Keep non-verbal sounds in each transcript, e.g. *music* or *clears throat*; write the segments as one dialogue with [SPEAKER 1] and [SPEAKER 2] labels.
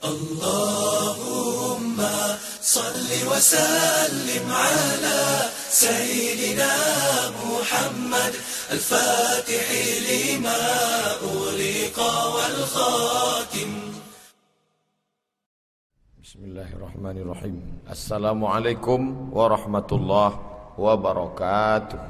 [SPEAKER 1] اللهم صل وسلم على سيدنا محمد الفاتح لما أغلق والخاتم.
[SPEAKER 2] بسم الله الرحمن الرحيم. السلام عليكم ورحمة الله وبركاته.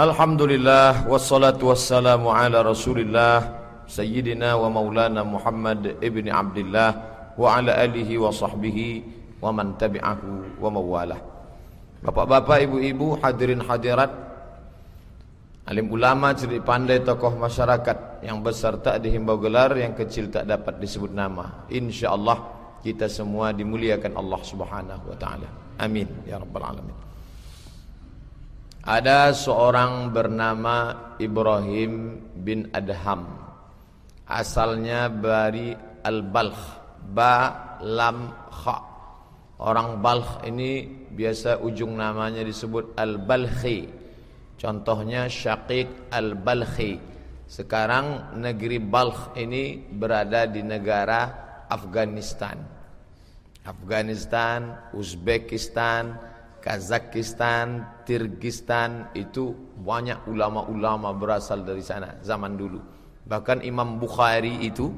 [SPEAKER 2] الحمد لله والصلاة والسلام على رسول الله Sayyidina wa maulana Muhammad ibni Abdullah Wa ala alihi wa sahbihi Wa man tabi'ahu wa mawalah Bapak-bapak, ibu-ibu, hadirin hadirat Alim ulama, cerdik pandai, tokoh masyarakat yang besar tak dihimbau gelar, yang kecil tak dapat disebut nama. Insya Allah kita semua dimuliakan Allah Subhanahu Wa Taala. Amin ya rabbal alamin. Ada seorang bernama Ibrahim bin Adham. Asalnya dari Al-Balkh, ba lam kha. Orang Balkh ini biasa ujung namanya disebut Al-Balkhi. Contohnya Syaqiq Al-Balkhi. Sekarang negeri Balkh ini berada di negara Afghanistan. Afghanistan, Uzbekistan, Kazakhstan, Kyrgyzstan itu banyak ulama-ulama berasal dari sana zaman dulu. Bahkan Imam Bukhari itu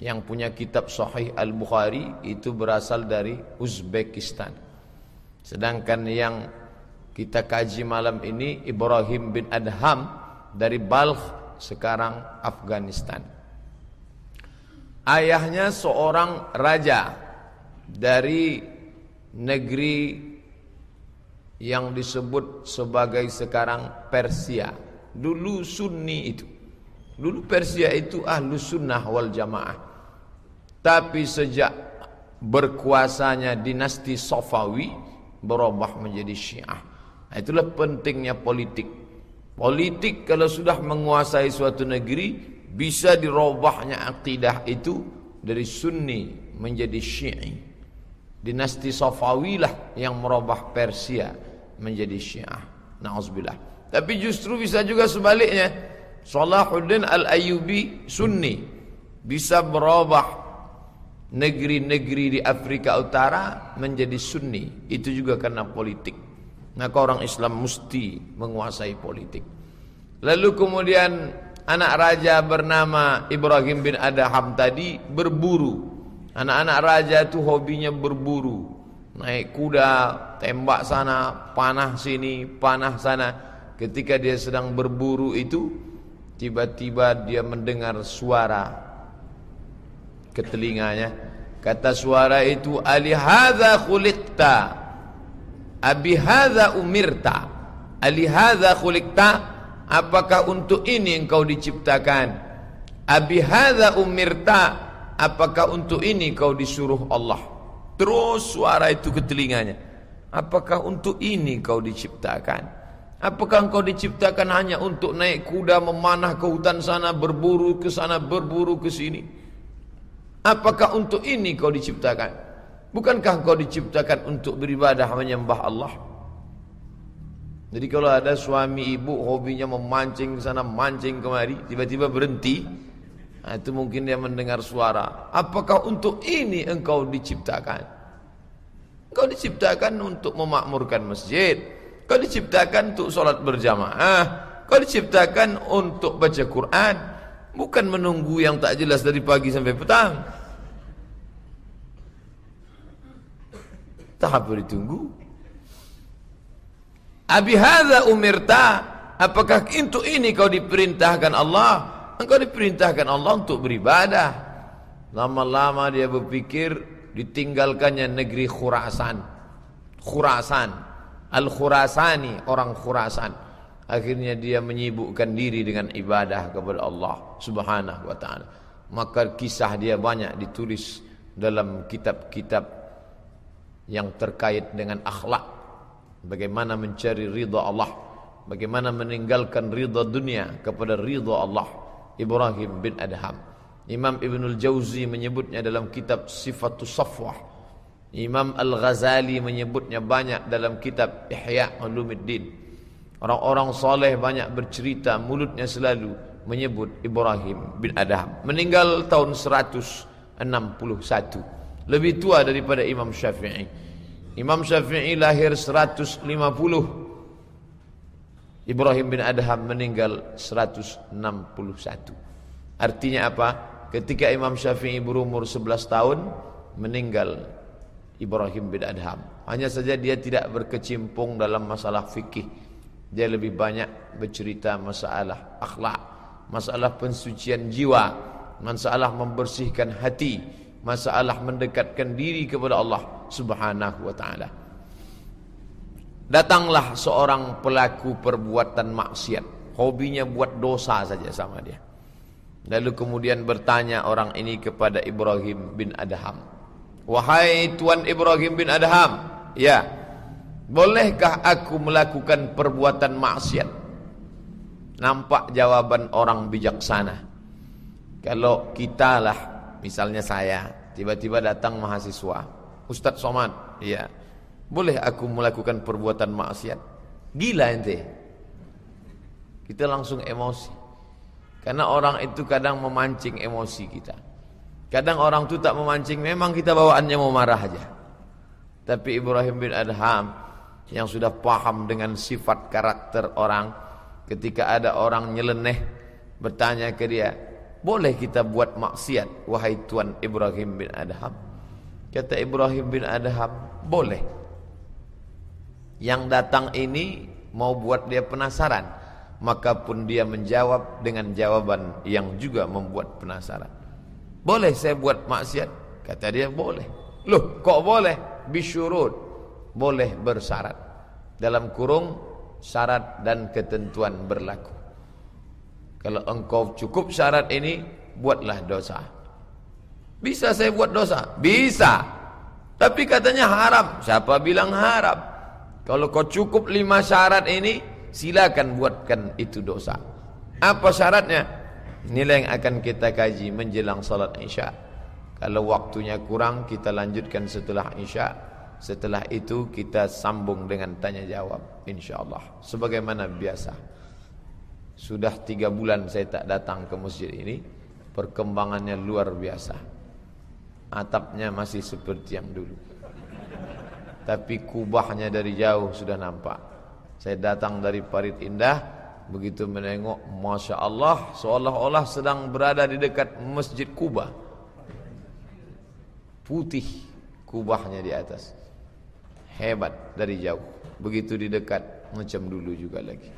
[SPEAKER 2] yang punya kitab Sahih Al-Bukhari itu berasal dari Uzbekistan. Sedangkan yang kita kaji malam ini Ibrahim bin Adham dari Balkh sekarang Afghanistan. Ayahnya seorang raja dari negeri yang disebut sebagai sekarang Persia. Dulu Sunni itu. Dulu Persia itu ahlu sunnah wal jamaah. Tapi sejak berkuasanya dinasti Safawi berubah menjadi Syiah. Itulah pentingnya politik. Politik kalau sudah menguasai suatu negeri bisa dirubahnya akidah itu dari Sunni menjadi Syi'i. Dinasti Safawi lah yang merubah Persia menjadi Syiah. Nauzubillah. Tapi justru bisa juga sebaliknya. Salahuddin Al-Ayyubi Sunni bisa berubah negeri-negeri di Afrika Utara menjadi Sunni. Itu juga karena politik. Maka orang Islam mesti menguasai politik. Lalu kemudian anak raja bernama Ibrahim bin Adham tadi berburu. Anak-anak raja itu hobinya berburu. Naik kuda, tembak sana, panah sini, panah sana. Ketika dia sedang berburu itu, tiba-tiba dia mendengar suara ke telinganya. Kata suara itu, Alihadha khuliqta. Abi hadza umirta? Ali khuliqta? Apakah untuk ini engkau diciptakan? Abi hadza umirta? Apakah untuk ini kau disuruh Allah? Terus suara itu ke telinganya. Apakah untuk ini kau diciptakan Apakah engkau diciptakan hanya untuk naik kuda memanah ke hutan sana Berburu ke sana, berburu ke sini Apakah untuk ini kau diciptakan Bukankah kau diciptakan untuk beribadah menyembah Allah? Jadi kalau ada suami ibu hobinya memancing sana mancing kemari, tiba-tiba berhenti, nah itu mungkin dia mendengar suara. Apakah untuk ini engkau diciptakan? Engkau diciptakan untuk memakmurkan masjid. Kau diciptakan untuk solat berjamaah. Kau diciptakan untuk baca Quran. Bukan menunggu yang tak jelas dari pagi sampai petang. Tak boleh tunggu. Abi hadza umirta? Apakah untuk ini kau diperintahkan Allah? Engkau diperintahkan Allah untuk beribadah. Lama-lama dia berpikir ditinggalkannya negeri Khurasan. Khurasan. Al-Khurasani, orang Khurasan. Akhirnya dia menyibukkan diri dengan ibadah kepada Allah Subhanahu wa taala. Maka kisah dia banyak ditulis dalam kitab-kitab yang terkait dengan akhlak. Bagaimana mencari ridha Allah. Bagaimana meninggalkan ridha dunia kepada ridha Allah. Ibrahim bin Adham. Imam Ibnul Jauzi menyebutnya dalam kitab Sifatus Safwah Imam Al-Ghazali menyebutnya banyak dalam kitab Ihya Ulumuddin Orang-orang soleh banyak bercerita mulutnya selalu menyebut Ibrahim bin Adham. Meninggal tahun 161. Lebih tua daripada Imam Syafi'i. Imam Syafi'i lahir 150. Ibrahim bin Adham meninggal 161. Artinya apa? Ketika Imam Syafi'i berumur 11 tahun, meninggal Ibrahim bin Adham. Hanya saja dia tidak berkecimpung dalam masalah fikih. Dia lebih banyak bercerita masalah akhlak, masalah pensucian jiwa, masalah membersihkan hati, masalah mendekatkan diri kepada Allah Subhanahu wa taala. Datanglah seorang pelaku perbuatan maksiat, hobinya buat dosa saja sama dia. Lalu kemudian bertanya orang ini kepada Ibrahim bin Adham. Wahai Tuan Ibrahim bin Adham Ya Bolehkah aku melakukan perbuatan maksiat? Nampak jawaban orang bijaksana. Kalau kita lah Misalnya saya Tiba-tiba datang mahasiswa Ustadz Somad Ya Boleh aku melakukan perbuatan maksiat? Gila ente. Kita langsung emosi. Karena orang itu kadang memancing emosi kita Kadang orang tu tak memancing, memang kita bawaannya mau marah aja. Tapi Ibrahim bin Adham yang sudah paham dengan sifat karakter orang, ketika ada orang nyeleneh bertanya ke dia, boleh kita buat maksiat wahai Tuan Ibrahim bin Adham? Kata Ibrahim bin Adham, boleh. Yang datang ini mau buat dia penasaran, maka pun dia menjawab dengan jawaban yang juga membuat penasaran. Boleh saya buat maksiat? Kata dia boleh. Loh, kok boleh? Bisyurut. Boleh bersyarat. Dalam kurung syarat dan ketentuan berlaku. Kalau engkau cukup syarat ini, buatlah dosa. Bisa saya buat dosa? Bisa. Tapi katanya haram. Siapa bilang haram? Kalau kau cukup lima syarat ini, silakan buatkan itu dosa. Apa syaratnya? Inilah yang akan kita kaji menjelang salat Isya. Kalau waktunya kurang kita lanjutkan setelah Isya. Setelah itu kita sambung dengan tanya jawab insyaallah. Sebagaimana biasa. Sudah tiga bulan saya tak datang ke masjid ini. Perkembangannya luar biasa. Atapnya masih seperti yang dulu. Tapi kubahnya dari jauh sudah nampak. Saya datang dari Parit Indah Begitu menengok Masya Allah Seolah-olah sedang berada di dekat Masjid Kuba. Putih Kubahnya di atas. Hebat dari jauh. Begitu di dekat Macam dulu juga lagi.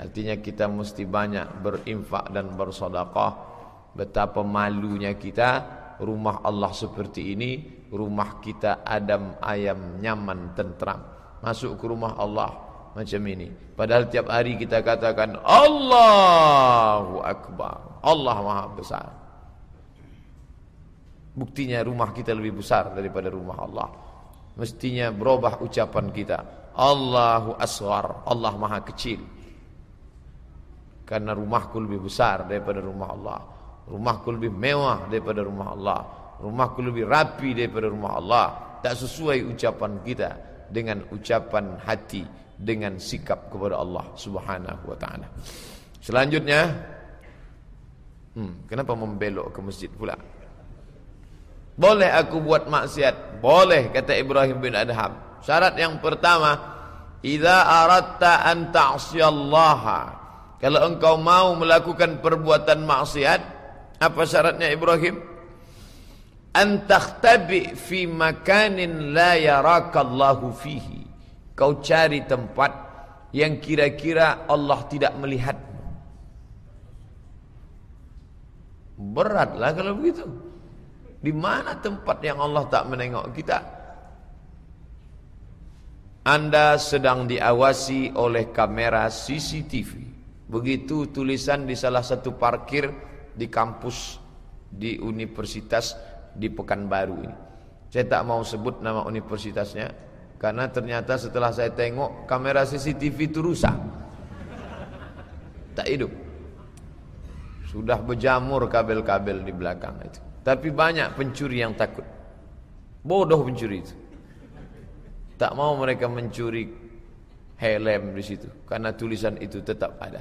[SPEAKER 2] Artinya kita mesti banyak Berinfak dan bersodakah Betapa malunya kita Rumah Allah seperti ini Rumah kita adam ayam nyaman tentram. Masuk ke rumah Allah macam ini. Padahal tiap hari kita katakan Allahu Akbar. Allah Maha Besar. Buktinya rumah kita lebih besar daripada rumah Allah. Mestinya berubah ucapan kita. Allahu Asghar. Allah Maha Kecil. Karena rumahku lebih besar daripada rumah Allah. Rumahku lebih mewah daripada rumah Allah. Rumahku lebih rapi daripada rumah Allah. Tak sesuai ucapan kita dengan ucapan hati dengan sikap kepada Allah Subhanahu wa taala. Selanjutnya hmm, kenapa membelok ke masjid pula? Boleh aku buat maksiat? Boleh kata Ibrahim bin Adham. Syarat yang pertama, idza aratta an ta'siyallaha. Kalau engkau mau melakukan perbuatan maksiat, apa syaratnya Ibrahim? An takhtabi fi makanin la yarakallahu fihi. Kau cari tempat yang kira-kira Allah tidak melihat. Beratlah kalau begitu. Di mana tempat yang Allah tak menengok kita? Anda sedang diawasi oleh kamera CCTV. Begitu tulisan di salah satu parkir di kampus di universitas di Pekanbaru ini. Saya tak mau sebut nama universitasnya karena ternyata setelah saya tengok kamera CCTV itu rusak. Tak hidup. Sudah berjamur kabel-kabel di belakang itu. Tapi banyak pencuri yang takut. Bodoh pencuri itu. Tak mau mereka mencuri helm di situ karena tulisan itu tetap ada.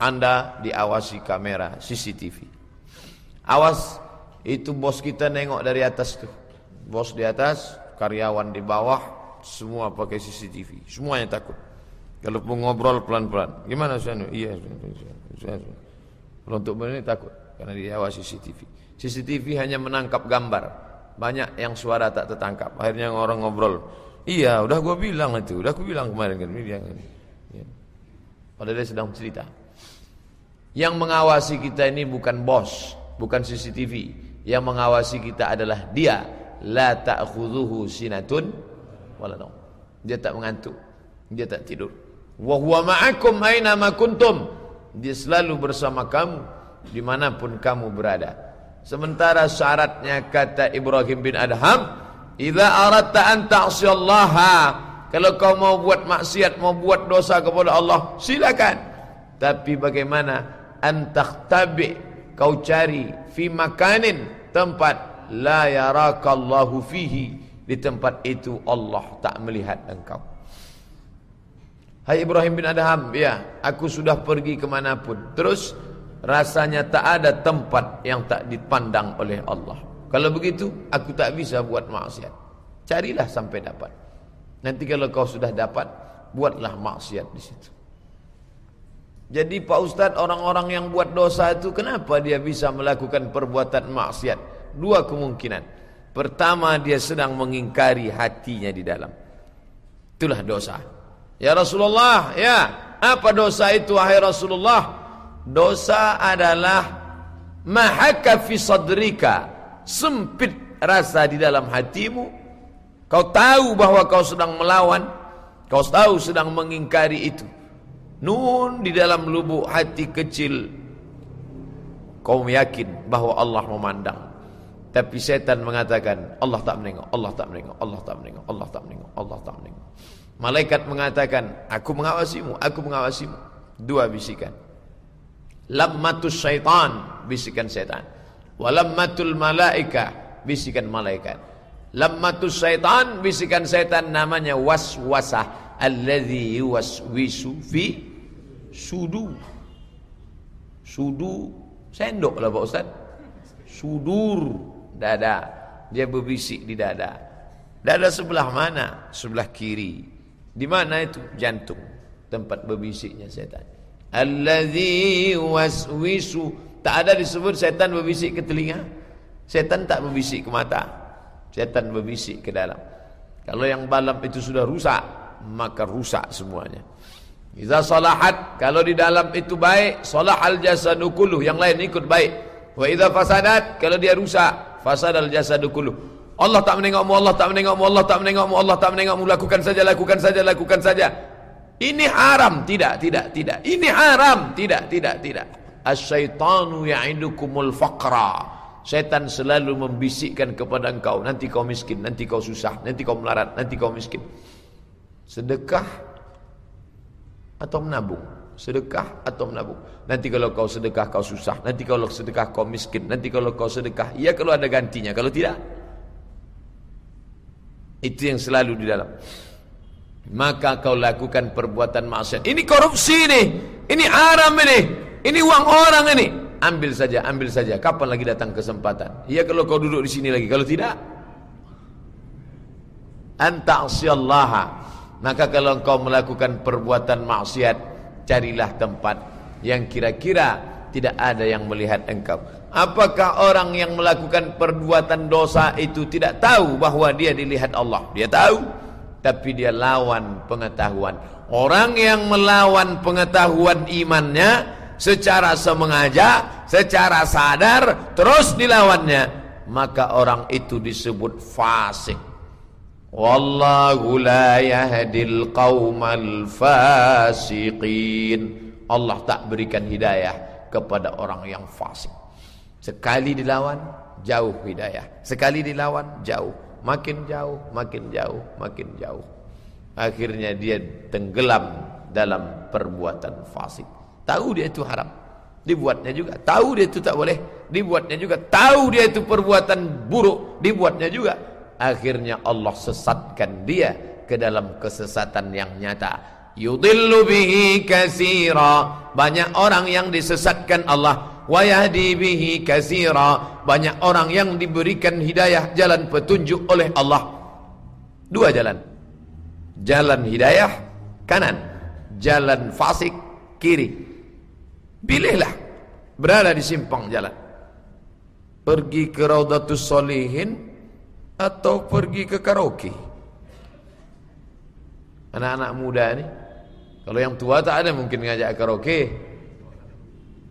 [SPEAKER 2] Anda diawasi kamera CCTV. Awas itu bos kita nengok dari atas tuh. Bos di atas, karyawan di bawah, semua pakai CCTV. Semuanya takut. Kalau pun ngobrol pelan-pelan. Gimana Ustaz? Iya, Kalau untuk ini takut karena diawasi CCTV. CCTV hanya menangkap gambar. Banyak yang suara tak tertangkap. Akhirnya orang ngobrol. Iya, udah gua bilang itu. Udah aku bilang kemarin kan. Dia. Padahal dia sedang cerita. Yang mengawasi kita ini bukan bos, bukan CCTV. Yang mengawasi kita adalah dia. La ta'khudhuhu sinatun wala Dia tak mengantuk. Dia tak tidur. Wa huwa ma'akum aina ma kuntum. Dia selalu bersama kamu dimanapun kamu berada. Sementara syaratnya kata Ibrahim bin Adham, "Idza aradta an ta'siyallaha" Kalau kau mau buat maksiat, mau buat dosa kepada Allah, silakan. Tapi bagaimana antakhtabi kau cari fi makanin tempat la yarakallahu fihi di tempat itu Allah tak melihat engkau. Hai Ibrahim bin Adham, ya, aku sudah pergi kemanapun. Terus rasanya tak ada tempat yang tak dipandang oleh Allah. Kalau begitu, aku tak bisa buat maksiat. Carilah sampai dapat. Nanti kalau kau sudah dapat, buatlah maksiat di situ. Jadi Pak Ustaz, orang-orang yang buat dosa itu kenapa dia bisa melakukan perbuatan maksiat? Dua kemungkinan. Pertama, dia sedang mengingkari hatinya di dalam. Itulah dosa. Ya Rasulullah, ya, apa dosa itu wahai Rasulullah? Dosa adalah mahaka fi sadrika, sempit rasa di dalam hatimu. Kau tahu bahwa kau sedang melawan, kau tahu sedang mengingkari itu. Nun di dalam lubuk hati kecil kau yakin bahwa Allah memandang. Tapi setan mengatakan Allah tak menengok, Allah tak menengok, Allah tak menengok, Allah tak menengok, Allah tak menengok. Malaikat mengatakan, aku mengawasimu, aku mengawasimu. Dua bisikan. Lammatus syaitan bisikan setan. Walammatul malaika bisikan malaikat. Lammatus syaitan bisikan setan namanya waswasah alladhi yuwaswisu fi sudu. Sudu sendok lah Pak Ustaz. Sudur dada. Dia berbisik di dada. Dada sebelah mana? Sebelah kiri. Di mana itu? Jantung. Tempat berbisiknya setan. Allazi waswisu tak ada disebut setan berbisik ke telinga. Setan tak berbisik ke mata. Setan berbisik ke dalam. Kalau yang balam itu sudah rusak, maka rusak semuanya. Iza salahat, kalau di dalam itu baik, salahal jasadu kulluh, yang lain ikut baik. Wa idza fasadat, kalau dia rusak, fasadal jasadu kulluh. Allah tak menengokmu, Allah tak menengokmu, Allah tak menengokmu, Allah tak menengokmu, lakukan saja, lakukan saja, lakukan saja. Ini haram, tidak, tidak, tidak. Ini haram, tidak, tidak, tidak. Asyaitanu ya'idukumul faqra. Setan selalu membisikkan kepada engkau, nanti kau miskin, nanti kau susah, nanti kau melarat, nanti kau miskin. Sedekah atau menabung? Sedekah atau menabung? Nanti kalau kau sedekah kau susah, nanti kalau sedekah kau miskin, nanti kalau kau sedekah, ya kalau ada gantinya, kalau tidak. Itu yang selalu di dalam maka kau lakukan perbuatan maksiat. Ini korupsi ini, ini haram ini, ini uang orang ini. Ambil saja, ambil saja. Kapan lagi datang kesempatan? Ya kalau kau duduk di sini lagi, kalau tidak, anta'siyallaha. Maka kalau kau melakukan perbuatan maksiat, carilah tempat yang kira-kira tidak ada yang melihat engkau. Apakah orang yang melakukan perbuatan dosa itu tidak tahu bahwa dia dilihat Allah? Dia tahu tapi dia lawan pengetahuan. Orang yang melawan pengetahuan imannya secara semengaja, secara sadar, terus dilawannya, maka orang itu disebut fasik. Wallahu la yahdil qaumal fasiqin. Allah tak berikan hidayah kepada orang yang fasik. Sekali dilawan, jauh hidayah. Sekali dilawan, jauh. Makin jauh, makin jauh, makin jauh. Akhirnya dia tenggelam dalam perbuatan fasik. Tahu dia itu haram. Dibuatnya juga. Tahu dia itu tak boleh. Dibuatnya juga. Tahu dia itu perbuatan buruk. Dibuatnya juga. Akhirnya Allah sesatkan dia ke dalam kesesatan yang nyata. Yudillu bihi katsira. Banyak orang yang disesatkan Allah wa yahdi bihi katsira. Banyak orang yang diberikan hidayah jalan petunjuk oleh Allah. Dua jalan. Jalan hidayah kanan, jalan fasik kiri. Pilihlah berada di simpang jalan. Pergi ke Raudatus Solihin atau pergi ke karaoke. Anak-anak muda ini kalau yang tua tak ada mungkin ngajak karaoke.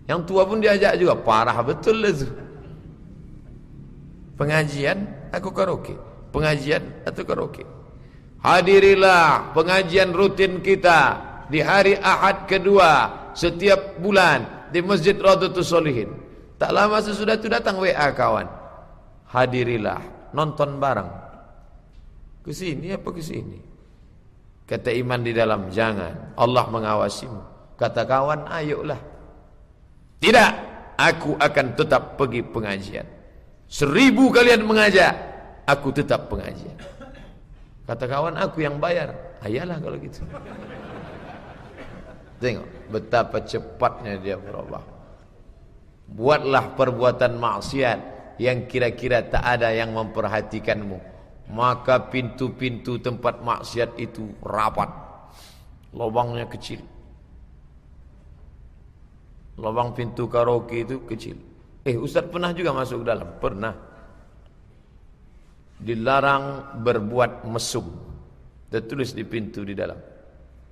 [SPEAKER 2] Yang tua pun diajak juga parah betul lah tu. Pengajian aku karaoke. Pengajian atau karaoke. Hadirilah pengajian rutin kita di hari Ahad kedua setiap bulan di Masjid Radhatus Solihin. Tak lama sesudah itu datang WA kawan. Hadirilah nonton bareng. Ke sini apa ke sini? Kata iman di dalam jangan. Allah mengawasimu. Kata kawan ayolah. Tidak, aku akan tetap pergi pengajian. Seribu kalian mengajak, aku tetap pengajian. Kata kawan aku yang bayar. Ayalah kalau gitu. *laughs* Tengok betapa cepatnya dia berubah. Buatlah perbuatan maksiat yang kira-kira tak ada yang memperhatikanmu. Maka pintu-pintu tempat maksiat itu rapat. Lubangnya kecil. Lubang pintu karaoke itu kecil. Eh, Ustaz pernah juga masuk dalam? Pernah. Dilarang berbuat mesum. Tertulis di pintu di dalam.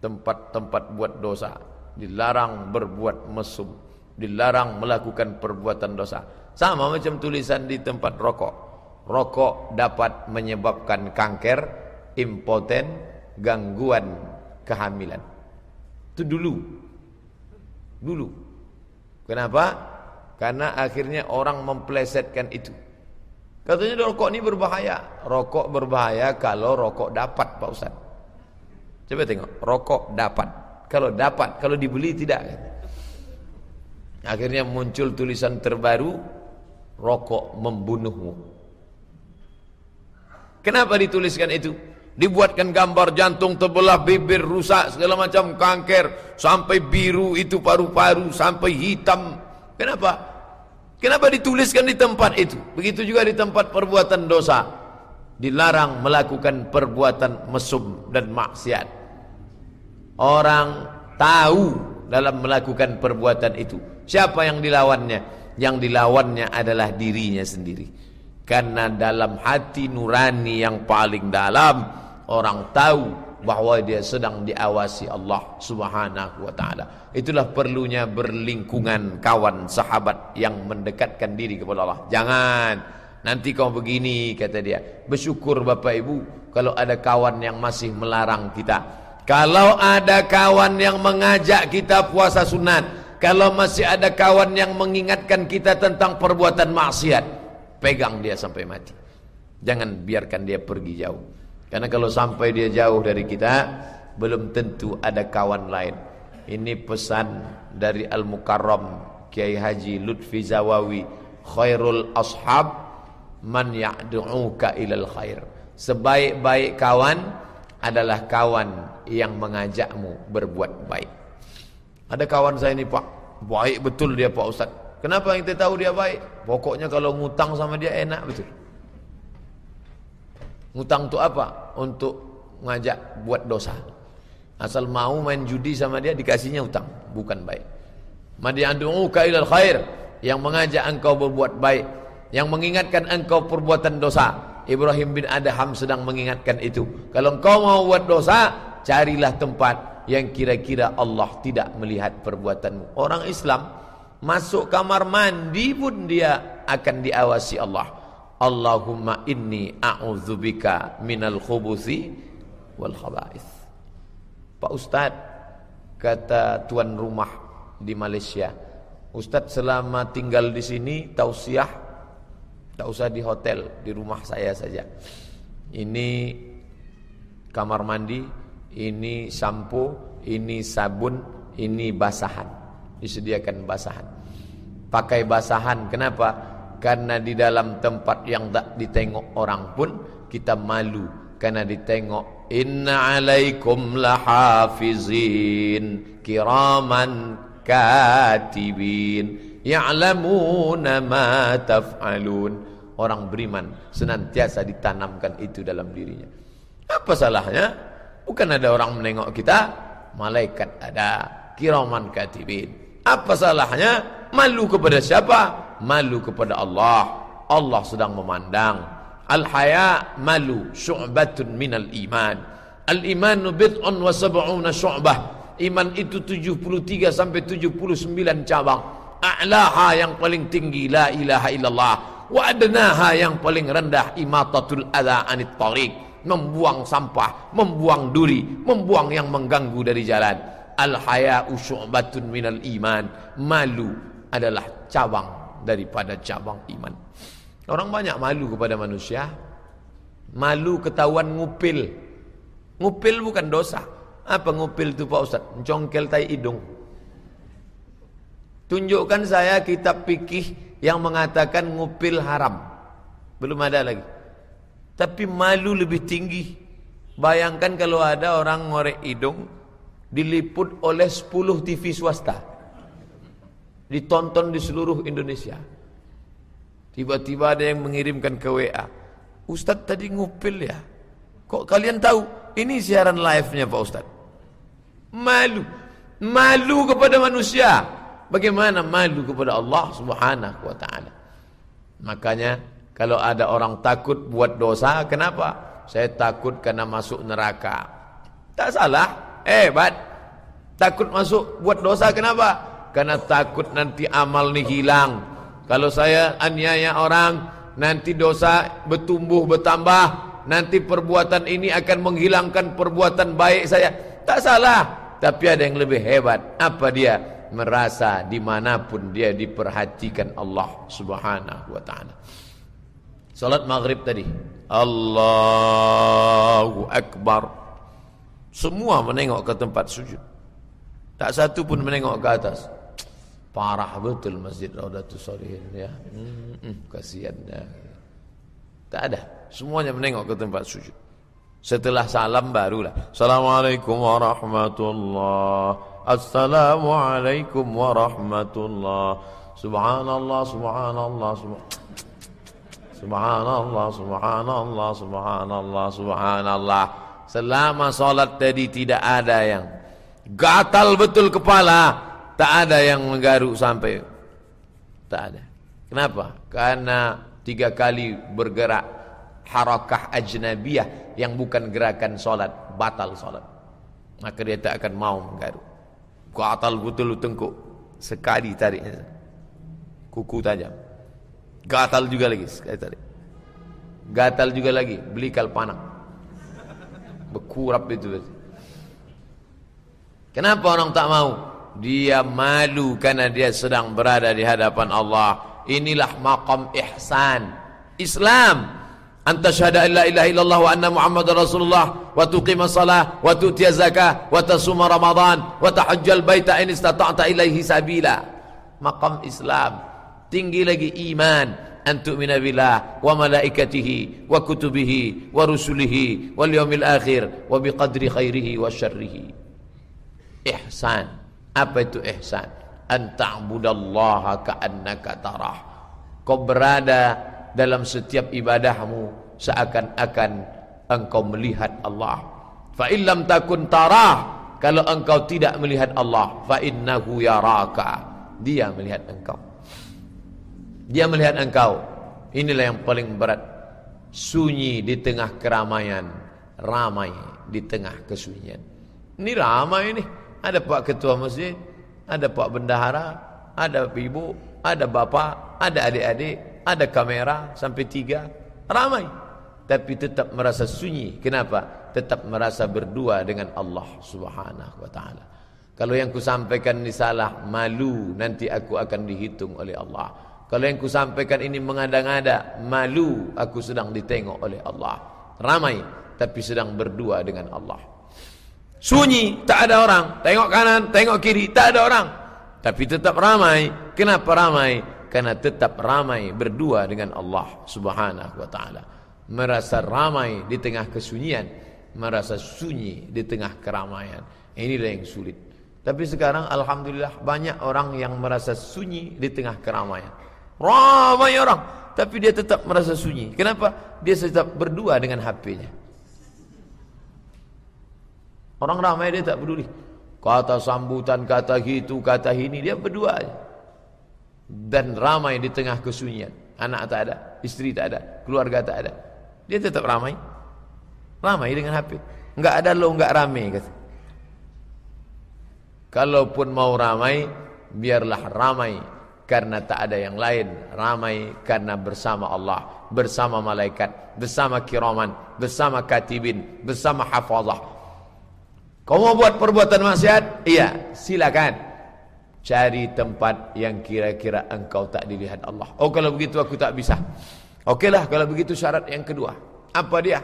[SPEAKER 2] Tempat-tempat buat dosa. Dilarang berbuat mesum. Dilarang melakukan perbuatan dosa. Sama macam tulisan di tempat rokok. Rokok dapat menyebabkan kanker, impoten, gangguan kehamilan. Itu dulu. Dulu. Kenapa? Karena akhirnya orang memplesetkan itu. Katanya rokok ini berbahaya. Rokok berbahaya kalau rokok dapat Pak Ustaz. Coba tengok, rokok dapat. Kalau dapat, kalau dibeli tidak. Akhirnya muncul tulisan terbaru, rokok membunuhmu. Kenapa dituliskan itu? Dibuatkan gambar jantung terbelah, bibir rusak, segala macam kanker, sampai biru itu paru-paru, sampai hitam. Kenapa? Kenapa dituliskan di tempat itu? Begitu juga di tempat perbuatan dosa. Dilarang melakukan perbuatan mesum dan maksiat. Orang tahu dalam melakukan perbuatan itu. Siapa yang dilawannya? Yang dilawannya adalah dirinya sendiri. Karena dalam hati nurani yang paling dalam, orang tahu bahwa dia sedang diawasi Allah Subhanahu wa taala. Itulah perlunya berlingkungan kawan sahabat yang mendekatkan diri kepada Allah. Jangan nanti kau begini kata dia. Bersyukur Bapak Ibu kalau ada kawan yang masih melarang kita. Kalau ada kawan yang mengajak kita puasa sunat, kalau masih ada kawan yang mengingatkan kita tentang perbuatan maksiat, pegang dia sampai mati. Jangan biarkan dia pergi jauh. Karena kalau sampai dia jauh dari kita, belum tentu ada kawan lain. Ini pesan dari Al-Mukarram Kiai Haji Lutfi Zawawi, khairul ashab man ya'du'uka ilal khair. Sebaik-baik kawan adalah kawan yang mengajakmu berbuat baik. Ada kawan saya ini Pak, baik betul dia Pak Ustaz. Kenapa kita tahu dia baik? Pokoknya kalau ngutang sama dia enak betul. Ngutang untuk apa? Untuk ngajak buat dosa. Asal mau main judi sama dia dikasihnya utang, bukan baik. Madi'andu'uka ilal khair yang mengajak engkau berbuat baik, yang mengingatkan engkau perbuatan dosa. Ibrahim bin Adham sedang mengingatkan itu. Kalau engkau mau buat dosa, carilah tempat yang kira-kira Allah tidak melihat perbuatanmu. Orang Islam masuk kamar mandi pun dia akan diawasi Allah. Allahumma inni a'udzubika minal khubuthi wal khaba'ith. Pak Ustaz kata tuan rumah di Malaysia, Ustaz selama tinggal di sini tausiah tak usah di hotel, di rumah saya saja. Ini kamar mandi, ini sampo, ini sabun, ini basahan. Disediakan basahan. Pakai basahan, kenapa? Karena di dalam tempat yang tak ditengok orang pun kita malu karena ditengok inna alaikum lahafizin kiraman katibin ya'lamuna ma taf'alun orang beriman senantiasa ditanamkan itu dalam dirinya apa salahnya bukan ada orang menengok kita malaikat ada kiraman katibin. Apa salahnya? Malu kepada siapa? Malu kepada Allah. Allah sedang memandang. Al haya malu syu'batun minal iman. Al imanu bid'un wa sab'una syu'bah. Iman itu 73 sampai 79 cabang. A'laha yang paling tinggi la ilaha illallah. Wa adnaha yang paling rendah imatatul adha anit tariq membuang sampah membuang duri membuang yang mengganggu dari jalan. Al haya'u syu'batun minal iman. Malu adalah cabang daripada cabang iman. Orang banyak malu kepada manusia. Malu ketahuan ngupil. Ngupil bukan dosa. Apa ngupil itu Pak Ustaz? Mencongkel tai hidung. Tunjukkan saya kitab fikih yang mengatakan ngupil haram. Belum ada lagi. Tapi malu lebih tinggi. Bayangkan kalau ada orang ngorek hidung diliput oleh 10 TV swasta. Ditonton di seluruh Indonesia. Tiba-tiba ada yang mengirimkan ke WA. Ustaz tadi ngupil ya. Kok kalian tahu? Ini siaran live-nya Pak Ustaz. Malu. Malu kepada manusia. Bagaimana malu kepada Allah Subhanahu wa taala? Makanya kalau ada orang takut buat dosa, kenapa? Saya takut karena masuk neraka. Tak salah, hebat. Takut masuk buat dosa kenapa? Karena takut nanti amal ni hilang. Kalau saya aniaya orang, nanti dosa bertumbuh bertambah, nanti perbuatan ini akan menghilangkan perbuatan baik saya. Tak salah, tapi ada yang lebih hebat. Apa dia? merasa di mana pun dia diperhatikan Allah subhanahu wa ta'ala Salat maghrib tadi. Allahu Akbar. Semua menengok ke tempat sujud. Tak satu pun menengok ke atas. Parah betul Masjid Raudatul Salihin ya. Hmm, hmm, kasihan dah. Tak ada. Semuanya menengok ke tempat sujud. Setelah salam barulah. Assalamualaikum warahmatullahi Assalamualaikum warahmatullah. Subhanallah Subhanallah Subhanallah Subhanallah Subhanallah Subhanallah Selama solat tadi tidak ada yang Gatal betul kepala Tak ada yang menggaruk sampai Tak ada Kenapa? Karena tiga kali bergerak Harakah ajnabiyah Yang bukan gerakan solat Batal solat Maka dia tak akan mau menggaruk Gatal betul tengkuk. Sekali tariknya. Kuku tajam. Gatal juga lagi sekali tarik. Gatal juga lagi. Belikal panang. Berkurap itu. Kenapa orang tak mau? Dia malu karena dia sedang berada di hadapan Allah. Inilah maqam ihsan. Islam anta syahada illa ilaha illallah wa anna muhammad rasulullah wa tuqima salah wa tu'tiya zakah wa tasuma ramadan wa tahajjal baita in istata'ta ilaihi sabila maqam islam tinggi lagi iman an tu'mina billah wa malaikatihi wa kutubihi wa rusulihi wal yawmil akhir wa biqadri khairihi wa syarrihi ihsan apa itu ihsan an ta'budallaha ka'annaka tarah kau berada dalam setiap ibadahmu seakan-akan engkau melihat Allah. Fa illam takun tarah kalau engkau tidak melihat Allah fa innahu yaraka. Dia melihat engkau. Dia melihat engkau. Inilah yang paling berat. Sunyi di tengah keramaian, ramai di tengah kesunyian. Ini ramai ini. Ada Pak Ketua Masjid, ada Pak Bendahara, ada ibu, ada bapa, ada adik-adik, ada kamera sampai tiga ramai tapi tetap merasa sunyi kenapa tetap merasa berdua dengan Allah Subhanahu wa taala kalau yang kusampaikan ini salah malu nanti aku akan dihitung oleh Allah kalau yang kusampaikan ini mengada-ngada malu aku sedang ditengok oleh Allah. Ramai tapi sedang berdua dengan Allah. Sunyi tak ada orang. Tengok kanan tengok kiri tak ada orang. Tapi tetap ramai. Kenapa ramai? Karena tetap ramai berdua dengan Allah Subhanahu wa taala. Merasa ramai di tengah kesunyian merasa sunyi di tengah keramaian. Inilah yang sulit. Tapi sekarang alhamdulillah banyak orang yang merasa sunyi di tengah keramaian. Ramai orang, tapi dia tetap merasa sunyi. Kenapa? Dia tetap berdua dengan HP-nya. Orang ramai dia tak peduli. Kata sambutan, kata itu, kata ini, dia berdua. Dan ramai di tengah kesunyian. Anak tak ada, istri tak ada, keluarga tak ada. Dia tetap ramai. Ramai dengan HP. Enggak ada lo enggak ramai kata. Kalaupun mau ramai, biarlah ramai karena tak ada yang lain. Ramai karena bersama Allah, bersama malaikat, bersama kiraman, bersama katibin, bersama hafazah, Kau mau buat perbuatan maksiat? Iya, silakan. Cari tempat yang kira-kira engkau tak dilihat Allah. Oh kalau begitu aku tak bisa. Okeylah kalau begitu syarat yang kedua. Apa dia?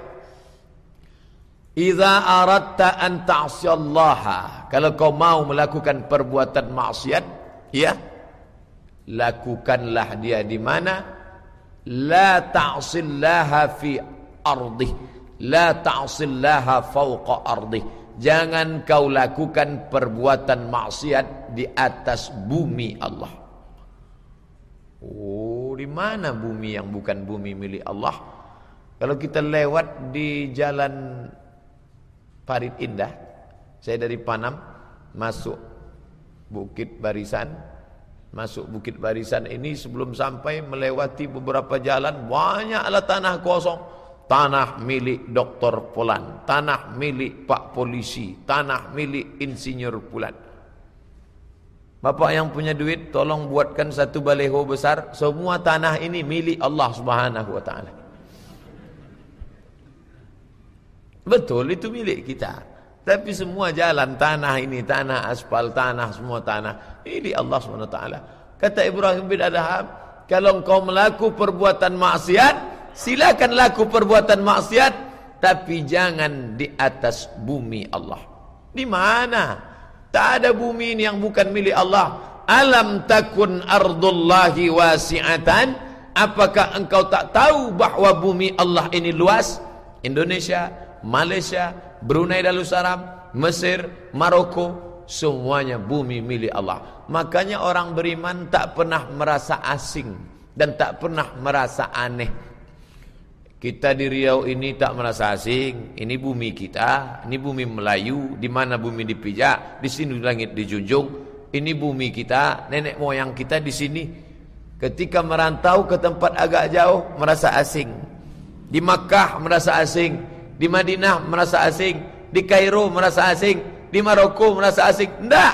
[SPEAKER 2] Iza aradta an ta'siyallaha. Kalau kau mau melakukan perbuatan maksiat, ya. Lakukanlah dia di mana? La ta'sillaha fi ardih. La ta'sillaha fawqa ardih. Jangan kau lakukan perbuatan maksiat di atas bumi Allah. Oh, di mana bumi yang bukan bumi milik Allah? Kalau kita lewat di jalan Farid Indah, saya dari Panam masuk Bukit Barisan, masuk Bukit Barisan ini sebelum sampai melewati beberapa jalan banyaklah tanah kosong tanah milik doktor Polan, tanah milik Pak Polisi, tanah milik insinyur Pulan. Bapak yang punya duit, tolong buatkan satu baleho besar. Semua tanah ini milik Allah Subhanahu Wa Taala. Betul itu milik kita. Tapi semua jalan tanah ini, tanah aspal, tanah semua tanah milik Allah Taala. Kata Ibrahim bin Adham, kalau engkau melakukan perbuatan maksiat, silakan laku perbuatan maksiat tapi jangan di atas bumi Allah. Di mana? Tak ada bumi ini yang bukan milik Allah. Alam takun ardullahi wasi'atan? Apakah engkau tak tahu bahawa bumi Allah ini luas? Indonesia, Malaysia, Brunei Darussalam, Mesir, Maroko, semuanya bumi milik Allah. Makanya orang beriman tak pernah merasa asing dan tak pernah merasa aneh kita di Riau ini tak merasa asing. Ini bumi kita, ini bumi Melayu, di mana bumi dipijak, di sini langit dijunjung. Ini bumi kita, nenek moyang kita di sini. Ketika merantau ke tempat agak jauh merasa asing. Di Makkah merasa asing, di Madinah merasa asing, di Kairo merasa asing, di Maroko merasa asing. Tidak.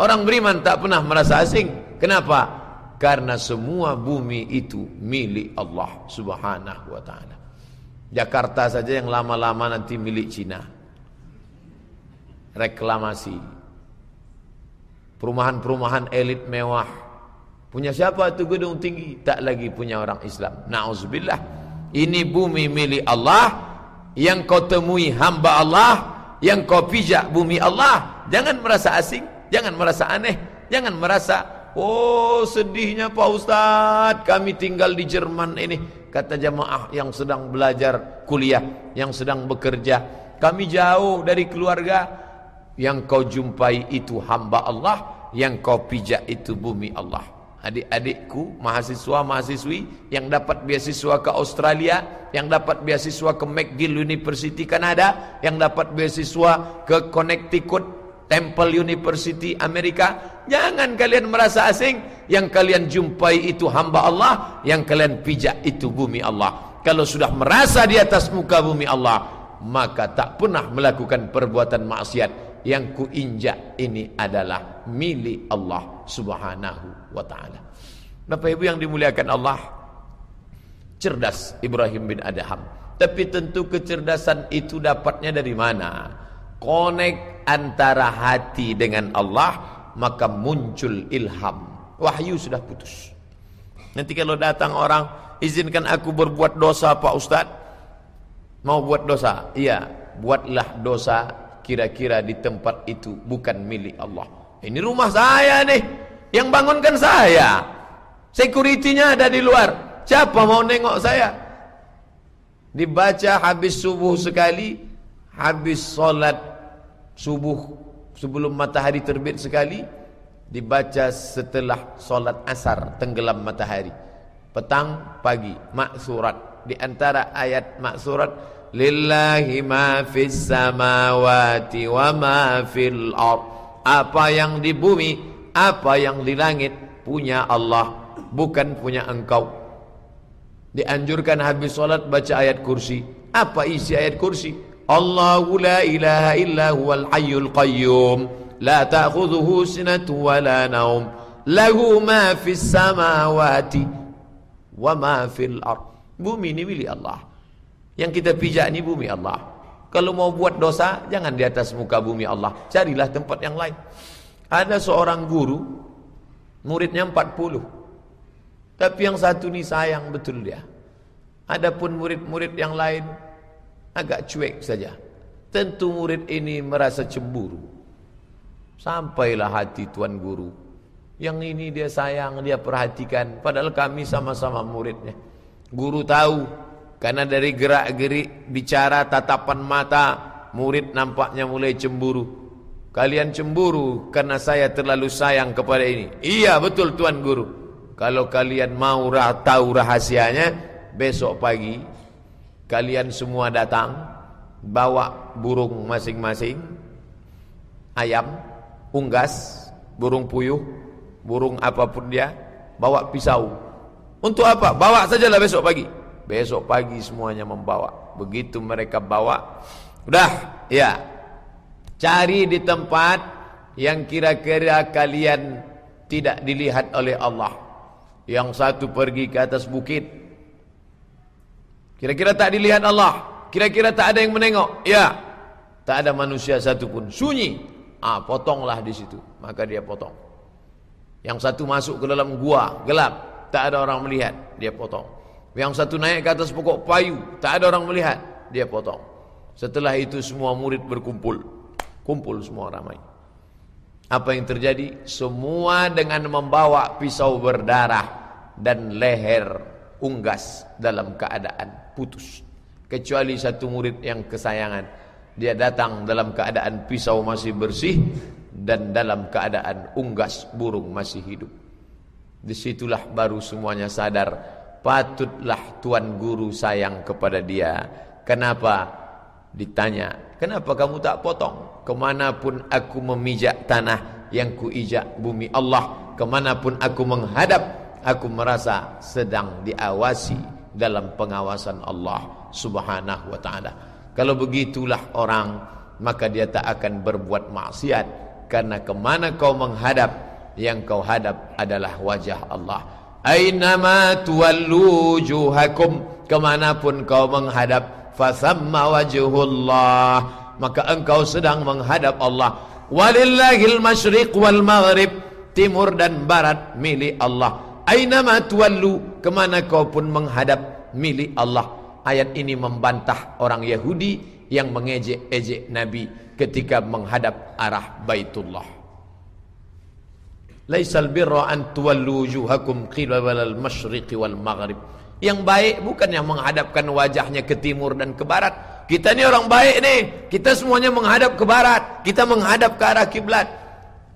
[SPEAKER 2] Orang beriman tak pernah merasa asing. Kenapa? Karena semua bumi itu milik Allah Subhanahu wa taala. Jakarta saja yang lama-lama nanti milik Cina. Reklamasi. Perumahan-perumahan elit mewah. Punya siapa itu gedung tinggi? Tak lagi punya orang Islam. Nauzubillah. Ini bumi milik Allah. Yang kau temui hamba Allah. Yang kau pijak bumi Allah. Jangan merasa asing. Jangan merasa aneh. Jangan merasa, oh sedihnya Pak Ustadz. Kami tinggal di Jerman ini kata jamaah yang sedang belajar kuliah, yang sedang bekerja, kami jauh dari keluarga. Yang kau jumpai itu hamba Allah, yang kau pijak itu bumi Allah. Adik-adikku, mahasiswa-mahasiswi yang dapat beasiswa ke Australia, yang dapat beasiswa ke McGill University Kanada, yang dapat beasiswa ke Connecticut Temple University Amerika. Jangan kalian merasa asing. Yang kalian jumpai itu hamba Allah yang kalian pijak itu bumi Allah. Kalau sudah merasa di atas muka bumi Allah maka tak pernah melakukan perbuatan maksiat yang kuinjak ini adalah milik Allah subhanahu wa ta'ala. Bapak Ibu yang dimuliakan Allah cerdas Ibrahim bin Adham. Tapi tentu kecerdasan itu dapatnya dari mana? Connect antara hati dengan Allah maka muncul ilham. Wahyu sudah putus. Nanti kalau datang orang izinkan aku berbuat dosa Pak Ustaz mau buat dosa? Iya buatlah dosa kira-kira di tempat itu bukan milik Allah. Ini rumah saya nih yang bangunkan saya. Securitynya ada di luar. Siapa mau nengok saya? Dibaca habis subuh sekali habis solat subuh sebelum matahari terbit sekali dibaca setelah solat asar tenggelam matahari. Petang pagi maksurat. Di antara ayat maksurat lillahi ma fis samawati wa ma fil ard. Apa yang di bumi apa yang di langit punya Allah bukan punya engkau. Dianjurkan habis solat baca ayat kursi. Apa isi ayat kursi? Allahu la ilaha illa huwal hayyul qayyum. La ta'khudhuhu sinatu wa la naum lahu ma fis samawati wa ma fil ard. Bumi ini milik Allah. Yang kita pijak ini bumi Allah. Kalau mau buat dosa, jangan di atas muka bumi Allah. Carilah tempat yang lain. Ada seorang guru, muridnya 40. Tapi yang satu ini sayang betul dia. Adapun murid-murid yang lain agak cuek saja. Tentu murid ini merasa cemburu. Sampailah hati tuan guru yang ini dia sayang, dia perhatikan. Padahal kami sama-sama muridnya. Guru tahu. Karena dari gerak-gerik, bicara, tatapan mata, murid nampaknya mulai cemburu. Kalian cemburu karena saya terlalu sayang kepada ini. Iya betul Tuan Guru. Kalau kalian mau rah tahu rahasianya, besok pagi kalian semua datang, bawa burung masing-masing, ayam, unggas, burung puyuh, burung apa pun dia bawa pisau untuk apa? bawa sajalah besok pagi besok pagi semuanya membawa. Begitu mereka bawa udah ya. Cari di tempat yang kira-kira kalian tidak dilihat oleh Allah. Yang satu pergi ke atas bukit. Kira-kira tak dilihat Allah. Kira-kira tak ada yang menengok. Ya. Tak ada manusia satupun sunyi. Ah potonglah di situ. Maka dia potong. Yang satu masuk ke dalam gua gelap, tak ada orang melihat, dia potong. Yang satu naik ke atas pokok payu, tak ada orang melihat, dia potong. Setelah itu semua murid berkumpul. Kumpul semua ramai. Apa yang terjadi? Semua dengan membawa pisau berdarah dan leher unggas dalam keadaan putus. Kecuali satu murid yang kesayangan. Dia datang dalam keadaan pisau masih bersih dan dalam keadaan unggas burung masih hidup. Di situlah baru semuanya sadar, patutlah tuan guru sayang kepada dia. Kenapa? Ditanya, kenapa kamu tak potong? Ke mana pun aku memijak tanah yang kuijak bumi Allah, ke mana pun aku menghadap, aku merasa sedang diawasi dalam pengawasan Allah subhanahu wa ta'ala. Kalau begitulah orang, maka dia tak akan berbuat maksiat karena ke mana kau menghadap yang kau hadap adalah wajah Allah aynama tuwallu juhakum. Ke mana pun kau menghadap fasamma wajhullah. Maka engkau sedang menghadap Allah. Walillahil masyriq wal maghrib. Timur dan barat milik Allah. Aynama tuwallu. Ke mana kau pun menghadap milik Allah. Ayat ini membantah orang Yahudi yang mengejek-ejek Nabi ketika menghadap arah Baitullah. Laisal birra an tuwallu wujuhakum qibala al-masyriqi wal maghrib. Yang baik bukan yang menghadapkan wajahnya ke timur dan ke barat. Kita ni orang baik ni. Kita semuanya menghadap ke barat. Kita menghadap ke arah kiblat.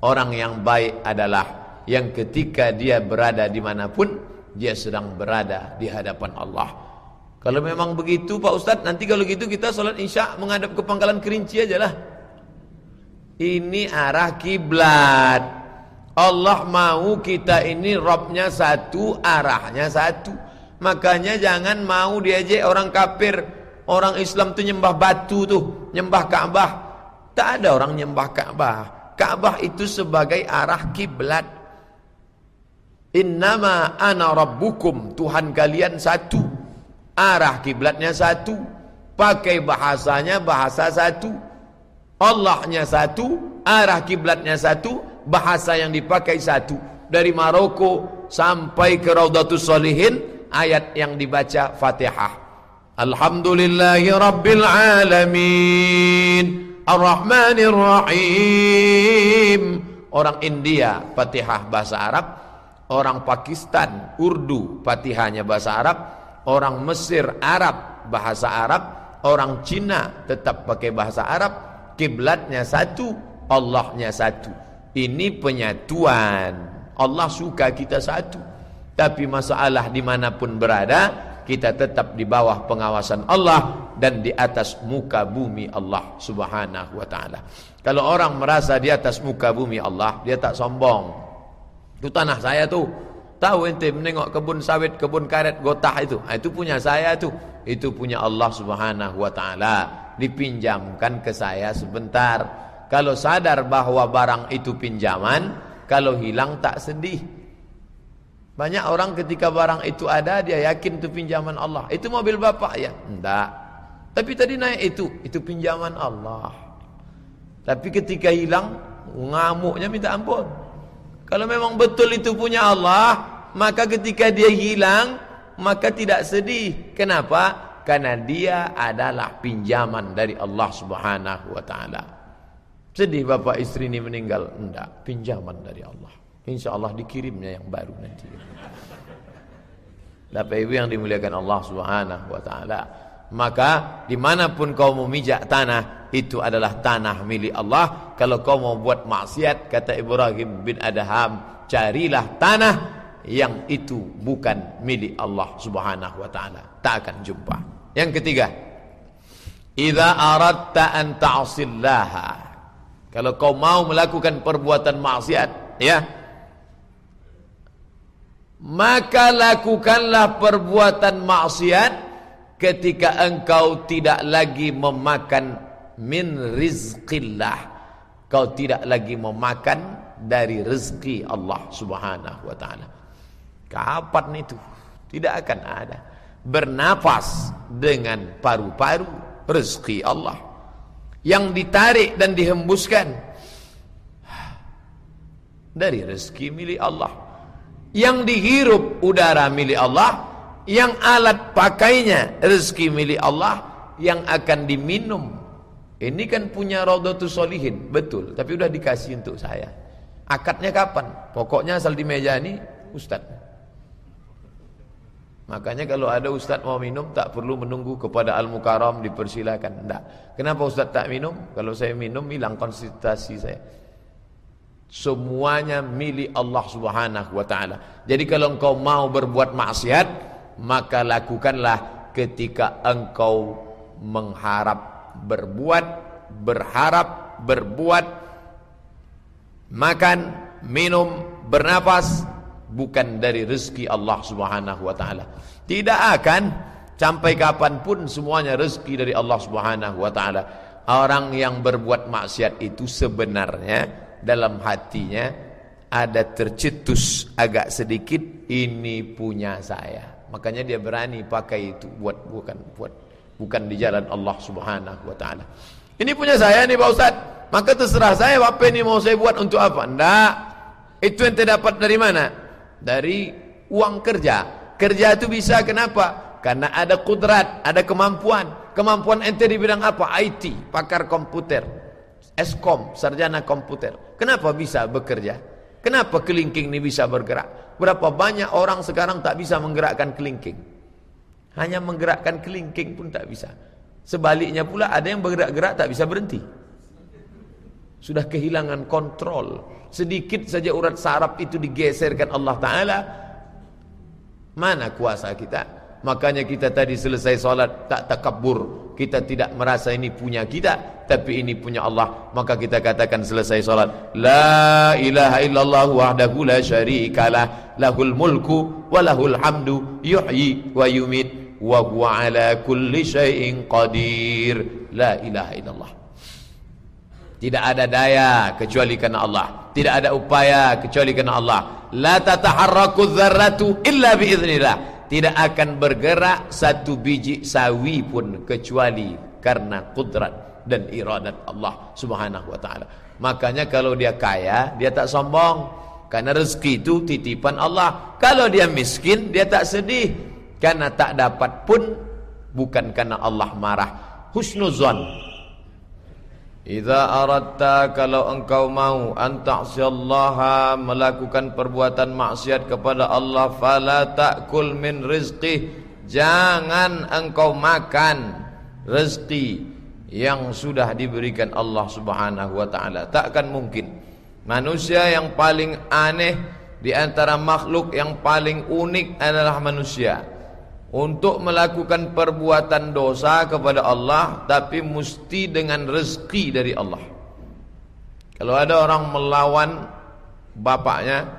[SPEAKER 2] Orang yang baik adalah yang ketika dia berada di mana pun dia sedang berada di hadapan Allah. Kalau memang begitu Pak Ustadz, nanti kalau gitu kita sholat isya menghadap ke pangkalan kerinci aja lah. Ini arah kiblat. Allah mau kita ini Robnya satu, arahnya satu. Makanya jangan mau diajak orang kafir. Orang Islam tu nyembah batu tuh, nyembah Ka'bah. Tak ada orang nyembah Ka'bah. Ka'bah itu sebagai arah kiblat. Innama ana rabbukum, Tuhan kalian satu. Arah kiblatnya satu. Pakai bahasanya bahasa satu. Allahnya satu, arah kiblatnya satu, bahasa yang dipakai satu. Dari Maroko sampai ke Raudatus Solihin, ayat yang dibaca Fatihah. Alhamdulillahi Rabbil Alamin. Ar-Rahmanir Rahim. Orang India, Fatihah bahasa Arab. Orang Pakistan, Urdu, Fatihahnya bahasa Arab. Orang Mesir, Arab, bahasa Arab orang Cina tetap pakai bahasa Arab, kiblatnya satu, Allahnya satu. Ini penyatuan. Allah suka kita satu. Tapi masalah dimanapun berada, kita tetap di bawah pengawasan Allah dan di atas muka bumi Allah Subhanahu wa taala. Kalau orang merasa di atas muka bumi Allah, dia tak sombong. Itu tanah saya tuh. Tahu ente menengok kebun sawit, kebun karet, gotah itu. Nah, itu punya saya tuh. Itu punya Allah Subhanahu wa taala. Dipinjamkan ke saya sebentar. Kalau sadar bahwa barang itu pinjaman, kalau hilang tak sedih. Banyak orang ketika barang itu ada dia yakin itu pinjaman Allah. Itu mobil bapak ya? Enggak. Tapi tadi naik itu, itu pinjaman Allah. Tapi ketika hilang ngamuknya minta ampun. Kalau memang betul itu punya Allah, maka ketika dia hilang maka tidak sedih. Kenapa? Karena dia adalah pinjaman dari Allah Subhanahu wa taala. Sedih bapak istri ini meninggal? Enggak, pinjaman dari Allah. Insya Allah dikirimnya yang baru nanti. Bapak ibu yang dimuliakan Allah Subhanahu wa taala. Maka di mana pun kau memijak tanah itu adalah tanah milik Allah. Kalau kau mau buat maksiat, kata Ibrahim bin Adham, carilah tanah yang itu bukan milik Allah Subhanahu wa taala. Tak akan jumpa. Yang ketiga, idza aradta an ta'sillaha. Kalau kau mau melakukan perbuatan maksiat, ya. Maka lakukanlah perbuatan maksiat ketika engkau tidak lagi memakan min rizqillah. Kau tidak lagi memakan dari rezeki Allah Subhanahu wa taala. Kapan itu? Tidak akan ada. Bernafas dengan paru-paru rezeki Allah yang ditarik dan dihembuskan dari rezeki milik Allah yang dihirup udara milik Allah yang alat pakainya rezeki milik Allah yang akan diminum ini kan punya Raudhatus Solihin, betul, tapi udah dikasih untuk saya. Akadnya kapan? Pokoknya asal di meja ini Ustaz. Makanya kalau ada Ustaz mau minum tak perlu menunggu kepada Al-Mukarram dipersilakan. Enggak. Kenapa Ustaz tak minum? Kalau saya minum hilang konsentrasi saya. Semuanya milik Allah Subhanahu wa taala. Jadi kalau engkau mau berbuat maksiat, maka lakukanlah ketika engkau mengharap berbuat, berharap, berbuat, makan, minum, bernapas bukan dari rezeki Allah Subhanahu wa taala. Tidak akan sampai kapan pun semuanya rezeki dari Allah Subhanahu wa taala. Orang yang berbuat maksiat itu sebenarnya dalam hatinya ada tercetus agak sedikit ini punya saya. Makanya dia berani pakai itu buat bukan buat bukan di jalan Allah Subhanahu wa taala. Ini punya saya nih Pak Ustaz. Maka terserah saya apa ini mau saya buat untuk apa? Enggak. Itu yang dapat dari mana? Dari uang kerja. Kerja itu bisa kenapa? Karena ada kudrat, ada kemampuan. Kemampuan ente di bidang apa? IT, pakar komputer. Eskom, sarjana komputer. Kenapa bisa bekerja? Kenapa kelingking ini bisa bergerak? Berapa banyak orang sekarang tak bisa menggerakkan kelingking? Hanya menggerakkan kelingking pun tak bisa. Sebaliknya pula ada yang bergerak-gerak tak bisa berhenti. Sudah kehilangan kontrol. Sedikit saja urat saraf itu digeserkan Allah Ta'ala. Mana kuasa kita? Makanya kita tadi selesai solat tak takabur. Kita tidak merasa ini punya kita. Tapi ini punya Allah. Maka kita katakan selesai solat. La ilaha illallah wahdahu la syarikalah. Lahul mulku walahul hamdu. Yuhyi wa yumit wa huwa ala kulli syai'in qadir la ilaha illallah tidak ada daya kecuali karena Allah tidak ada upaya kecuali karena Allah. La tataharraku dzarratu illa biiznillah. Tidak akan bergerak satu biji sawi pun kecuali karena kudrat dan iradat Allah Subhanahu wa taala. Makanya kalau dia kaya dia tak sombong. Karena rezeki itu titipan Allah. Kalau dia miskin dia tak sedih. Karena tak dapat pun bukan karena Allah marah. Husnuzan. Idza aradta kalau engkau mau anta'siyallaha melakukan perbuatan maksiat kepada Allah fala ta'kul min rizqih jangan engkau makan rezeki yang sudah diberikan Allah Subhanahu wa taala. Takkan mungkin manusia yang paling aneh di antara makhluk yang paling unik adalah manusia. Untuk melakukan perbuatan dosa kepada Allah tapi mesti dengan rezeki dari Allah. Kalau ada orang melawan bapaknya,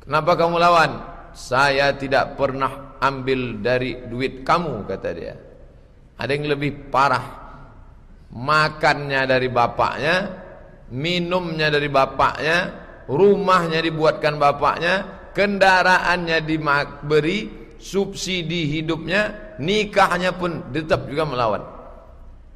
[SPEAKER 2] kenapa kamu lawan? Saya tidak pernah ambil dari duit kamu kata dia. Ada yang lebih parah. Makannya dari bapaknya, minumnya dari bapaknya, rumahnya dibuatkan bapaknya, kendaraannya diberi, subsidi hidupnya, nikahnya pun tetap juga melawan.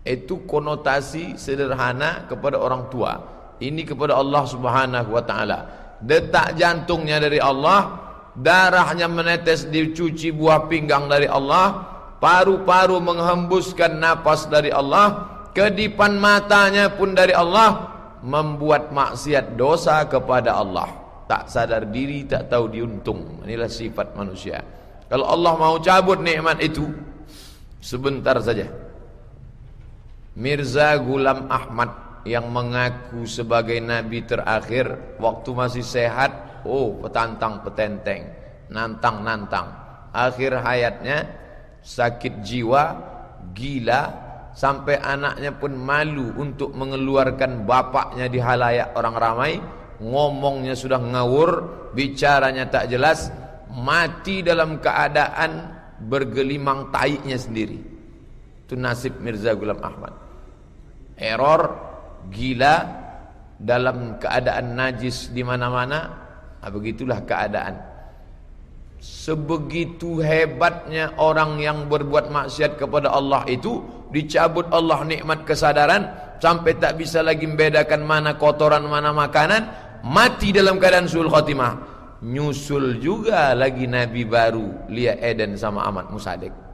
[SPEAKER 2] Itu konotasi sederhana kepada orang tua. Ini kepada Allah Subhanahu wa taala. Detak jantungnya dari Allah, darahnya menetes dicuci buah pinggang dari Allah, paru-paru menghembuskan napas dari Allah, kedipan matanya pun dari Allah, membuat maksiat dosa kepada Allah. Tak sadar diri, tak tahu diuntung. Inilah sifat manusia. Kalau Allah mau cabut nikmat itu, sebentar saja. Mirza Gulam Ahmad yang mengaku sebagai nabi terakhir waktu masih sehat, oh petantang petenteng, nantang-nantang. Akhir hayatnya sakit jiwa, gila, sampai anaknya pun malu untuk mengeluarkan bapaknya di halayak orang ramai, ngomongnya sudah ngawur, bicaranya tak jelas, mati dalam keadaan bergelimang taiknya sendiri. Itu nasib Mirza Gulam Ahmad. Error, gila, dalam keadaan najis di mana-mana, nah, begitulah keadaan. Sebegitu hebatnya orang yang berbuat maksiat kepada Allah itu Dicabut Allah nikmat kesadaran Sampai tak bisa lagi membedakan mana kotoran mana makanan Mati dalam keadaan sul khotimah Nyusul juga lagi Nabi baru Lia Eden sama Ahmad Musadek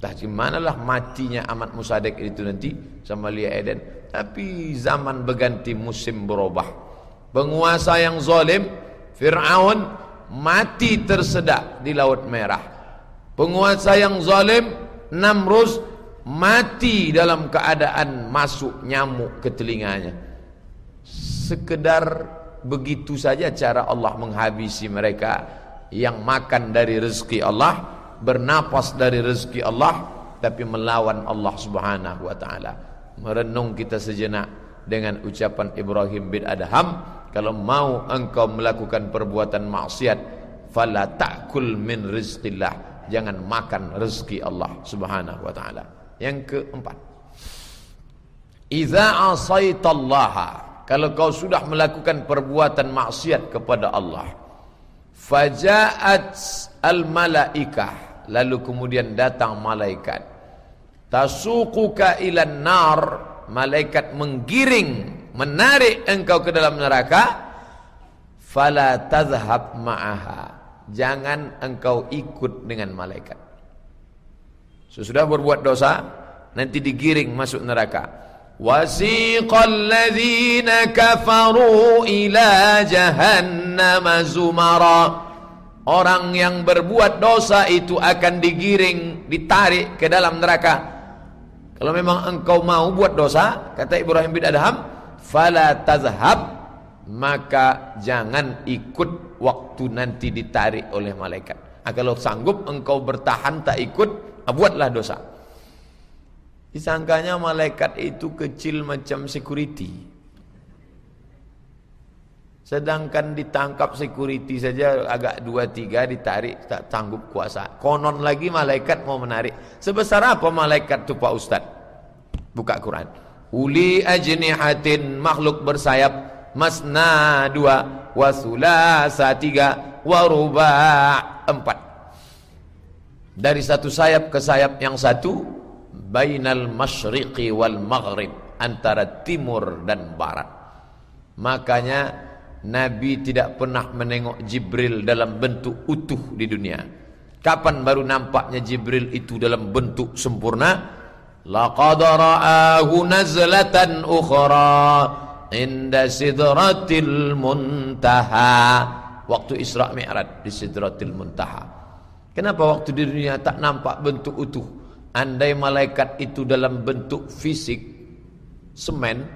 [SPEAKER 2] Dah lah matinya Ahmad Musadek itu nanti Sama Lia Eden. Tapi zaman berganti musim berubah. Penguasa yang zalim Fir'aun mati tersedak di laut merah. Penguasa yang zalim Namrus mati dalam keadaan masuk nyamuk ke telinganya. Sekedar begitu saja cara Allah menghabisi mereka. Yang makan dari rezeki Allah bernapas dari rezeki Allah tapi melawan Allah Subhanahu wa taala. Merenung kita sejenak dengan ucapan Ibrahim bin Adham kalau mau engkau melakukan perbuatan maksiat fala ta'kul min rizqillah. Jangan makan rezeki Allah Subhanahu wa taala. Yang keempat idza asaitallaha kalau kau sudah melakukan perbuatan maksiat kepada Allah fajaat al malaikah lalu kemudian datang malaikat. Tasuquka ila nar malaikat menggiring menarik engkau ke dalam neraka fala tadhhab ma'aha jangan engkau ikut dengan malaikat. Sesudah berbuat dosa nanti digiring masuk neraka wasiqal ladzina kafaru ila jahannam zumara orang yang berbuat dosa itu akan digiring ditarik ke dalam neraka kalau memang engkau mau buat dosa kata Ibrahim bin Adham fala tazhab maka jangan ikut waktu nanti ditarik oleh malaikat. Ah, kalau sanggup engkau bertahan tak ikut, ah, buatlah dosa. Disangkanya malaikat itu kecil macam security. Sedangkan ditangkap security saja agak dua tiga ditarik tak sanggup kuasa. Konon lagi malaikat mau menarik. Sebesar apa malaikat itu Pak Ustaz? Buka Quran. Uli ajnihatin makhluk bersayap Masna dua Wasulasa tiga Waruba empat Dari satu sayap ke sayap yang satu Bainal masyriqi wal maghrib Antara timur dan barat. Makanya Nabi tidak pernah menengok Jibril dalam bentuk utuh di dunia. Kapan baru nampaknya Jibril itu dalam bentuk sempurna? laqad ra'ahu nazlatan ukhra inda sidratil muntaha. Waktu Isra Mi'raj di sidratil muntaha. Kenapa waktu di dunia tak nampak bentuk utuh Andai malaikat itu dalam bentuk fisik semen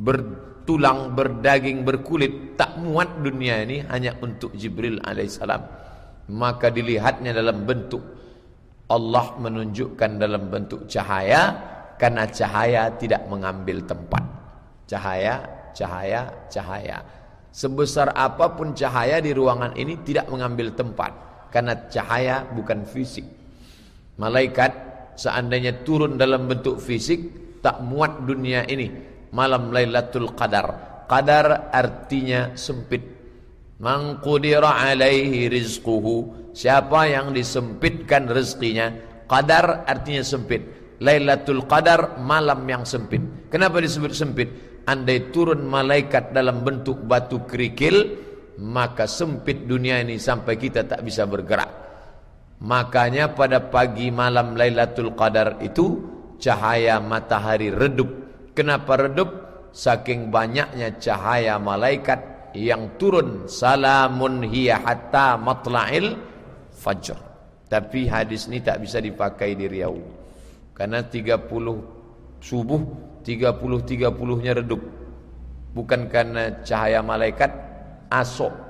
[SPEAKER 2] bertulang, berdaging, berkulit tak muat dunia ini hanya untuk Jibril alaihissalam. Maka dilihatnya dalam bentuk Allah menunjukkan dalam bentuk cahaya karena cahaya tidak mengambil tempat. Cahaya, cahaya, cahaya. Sebesar apa pun cahaya di ruangan ini tidak mengambil tempat karena cahaya bukan fisik. Malaikat seandainya turun dalam bentuk fisik tak muat dunia ini. Malam Lailatul Qadar. Qadar artinya sempit. Man alaihi rizquhu. Siapa yang disempitkan rezekinya, qadar artinya sempit. Lailatul Qadar malam yang sempit. Kenapa disebut sempit? Andai turun malaikat dalam bentuk batu kerikil, maka sempit dunia ini sampai kita tak bisa bergerak. Makanya pada pagi malam Lailatul Qadar itu cahaya matahari redup. Kenapa redup? Saking banyaknya cahaya malaikat yang turun. Salamun hiya hatta matla'il fajr. Tapi hadis ini tak bisa dipakai di Riau. Karena 30 subuh, 30-30-nya redup. Bukan karena cahaya malaikat, asok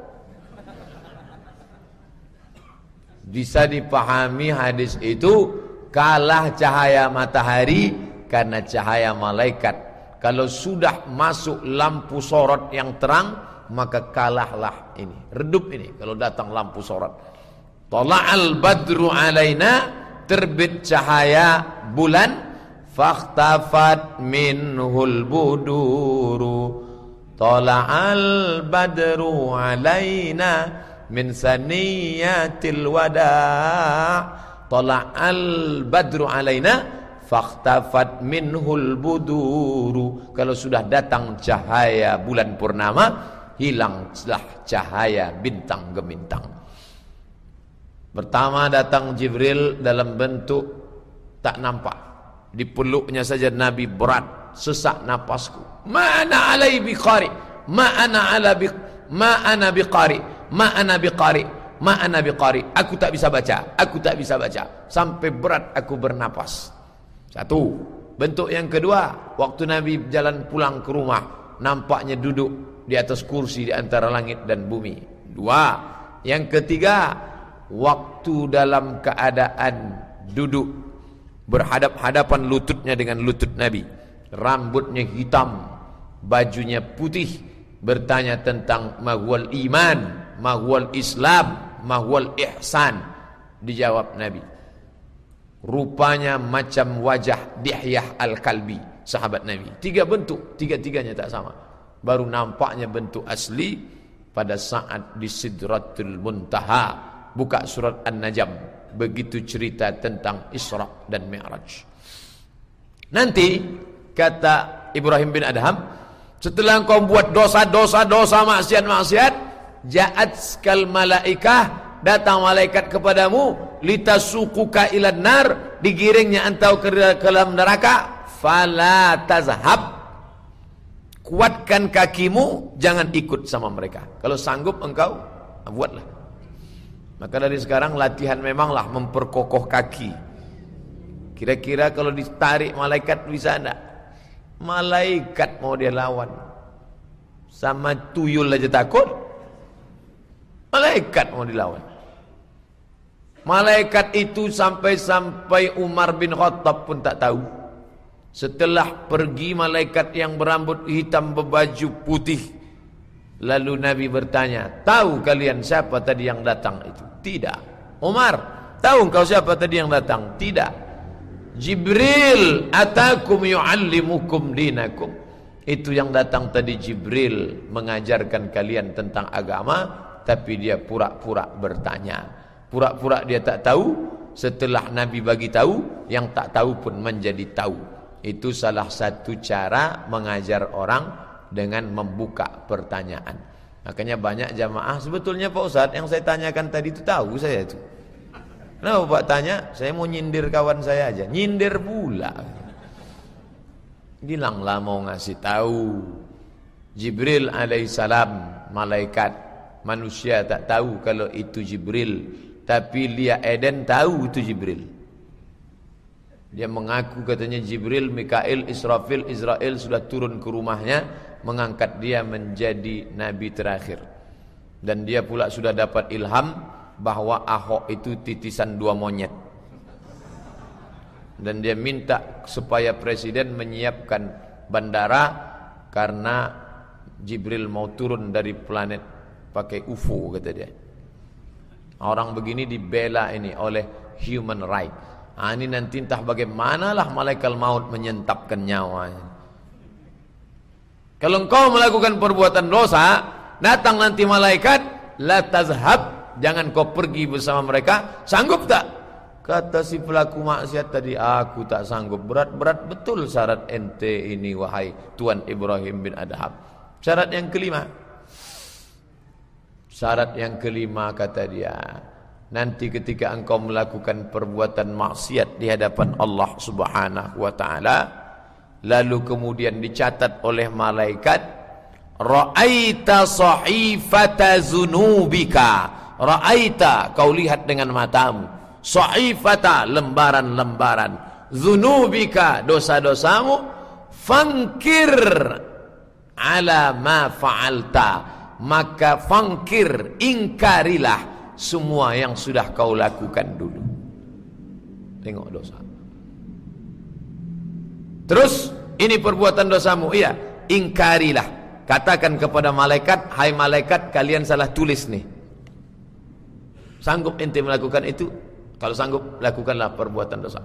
[SPEAKER 2] bisa dipahami hadis itu kalah cahaya matahari karena cahaya malaikat. Kalau sudah masuk lampu sorot yang terang, maka kalahlah ini. Redup ini kalau datang lampu sorot. Tala'al badru alaina terbit cahaya bulan fakhtafat minhul buduru. Tala'al badru alaina min saniyatil wada' tala'al badru alaina fakhtafat minhul buduru. Kalau sudah datang cahaya bulan purnama hilanglah cahaya bintang gemintang. Pertama datang Jibril dalam bentuk tak nampak. Dipeluknya saja Nabi berat sesak napasku. Mana alai biqari ma ana ala bi ma ana biqari ma ana biqari ma ana biqari aku tak bisa baca aku tak bisa baca. Sampai berat aku bernapas. Satu. Bentuk yang kedua waktu nabi jalan pulang ke rumah nampaknya duduk di atas kursi di antara langit dan bumi. Dua. Yang ketiga waktu dalam keadaan duduk berhadap-hadapan lututnya dengan lutut nabi. Rambutnya hitam bajunya putih bertanya tentang mahwal iman mahwal Islam, mahwal ihsan. Dijawab Nabi. Rupanya macam wajah Dihyah Al-Kalbi, sahabat Nabi. Tiga bentuk, tiga-tiganya tak sama. Baru nampaknya bentuk asli pada saat di Sidratul Muntaha. Buka surat An-Najm. Begitu cerita tentang Isra dan Mi'raj. Nanti kata Ibrahim bin Adham, setelah engkau buat dosa-dosa dosa maksiat-maksiat, Ja'at skal malaikah datang malaikat kepadamu litasukuka ilan nar digiringnya engkau ke dalam neraka fala tazhab. Kuatkan kakimu jangan ikut sama mereka. Kalau sanggup engkau buatlah. Maka dari sekarang latihan memanglah memperkokoh kaki. Kira-kira kalau ditarik malaikat bisa enggak? Malaikat mau dia lawan. Sama tuyul aja takut Malaikat mau dilawan. Malaikat itu sampai-sampai Umar bin Khattab pun tak tahu. Setelah pergi malaikat yang berambut hitam berbaju putih. Lalu Nabi bertanya, tahu kalian siapa tadi yang datang itu? Tidak. Umar, tahu kau siapa tadi yang datang? Tidak. Jibril atakum yu'allimukum dinakum. Itu yang datang tadi Jibril mengajarkan kalian tentang agama tapi dia pura-pura bertanya. Pura-pura dia tak tahu, setelah Nabi bagi tahu, yang tak tahu pun menjadi tahu. Itu salah satu cara mengajar orang dengan membuka pertanyaan. Makanya banyak jamaah sebetulnya Pak Ustaz yang saya tanyakan tadi itu tahu saya itu. Kenapa Pak tanya? Saya mau nyindir kawan saya aja. Nyindir pula. Bilanglah mau ngasih tahu. Jibril alaihissalam malaikat Manusia tak tahu kalau itu Jibril Tapi Lia Eden tahu itu Jibril Dia mengaku katanya Jibril, Mikail, Israfil, Israel sudah turun ke rumahnya mengangkat dia menjadi nabi terakhir. Dan dia pula sudah dapat ilham bahwa Ahok itu titisan dua monyet. Dan dia minta supaya presiden menyiapkan bandara karena Jibril mau turun dari planet pakai UFO kata dia. Orang begini dibela ini oleh human right. Ah ini nanti entah bagaimanalah malaikat maut menyentapkan nyawanya. Kalau engkau melakukan perbuatan dosa, datang nanti malaikat, la tazhab, jangan kau pergi bersama mereka, sanggup tak? Kata si pelaku maksiat tadi, aku tak sanggup. Berat-berat betul syarat ente ini wahai Tuan Ibrahim bin Adham. Syarat yang kelima. Syarat yang kelima kata dia, Nanti ketika engkau melakukan perbuatan maksiat di hadapan Allah Subhanahu wa taala lalu kemudian dicatat oleh malaikat ra'aita sahifata zunubika. Ra'aita kau lihat dengan matamu. Sahifata lembaran-lembaran. Zunubika dosa-dosamu. Fangkir ala ma fa'alta maka fangkir ingkarilah semua yang sudah kau lakukan dulu. Tengok dosa. Terus ini perbuatan dosamu. Iya, ingkarilah. Katakan kepada malaikat, hai malaikat kalian salah tulis nih. Sanggup ente melakukan itu? Kalau sanggup, lakukanlah perbuatan dosa.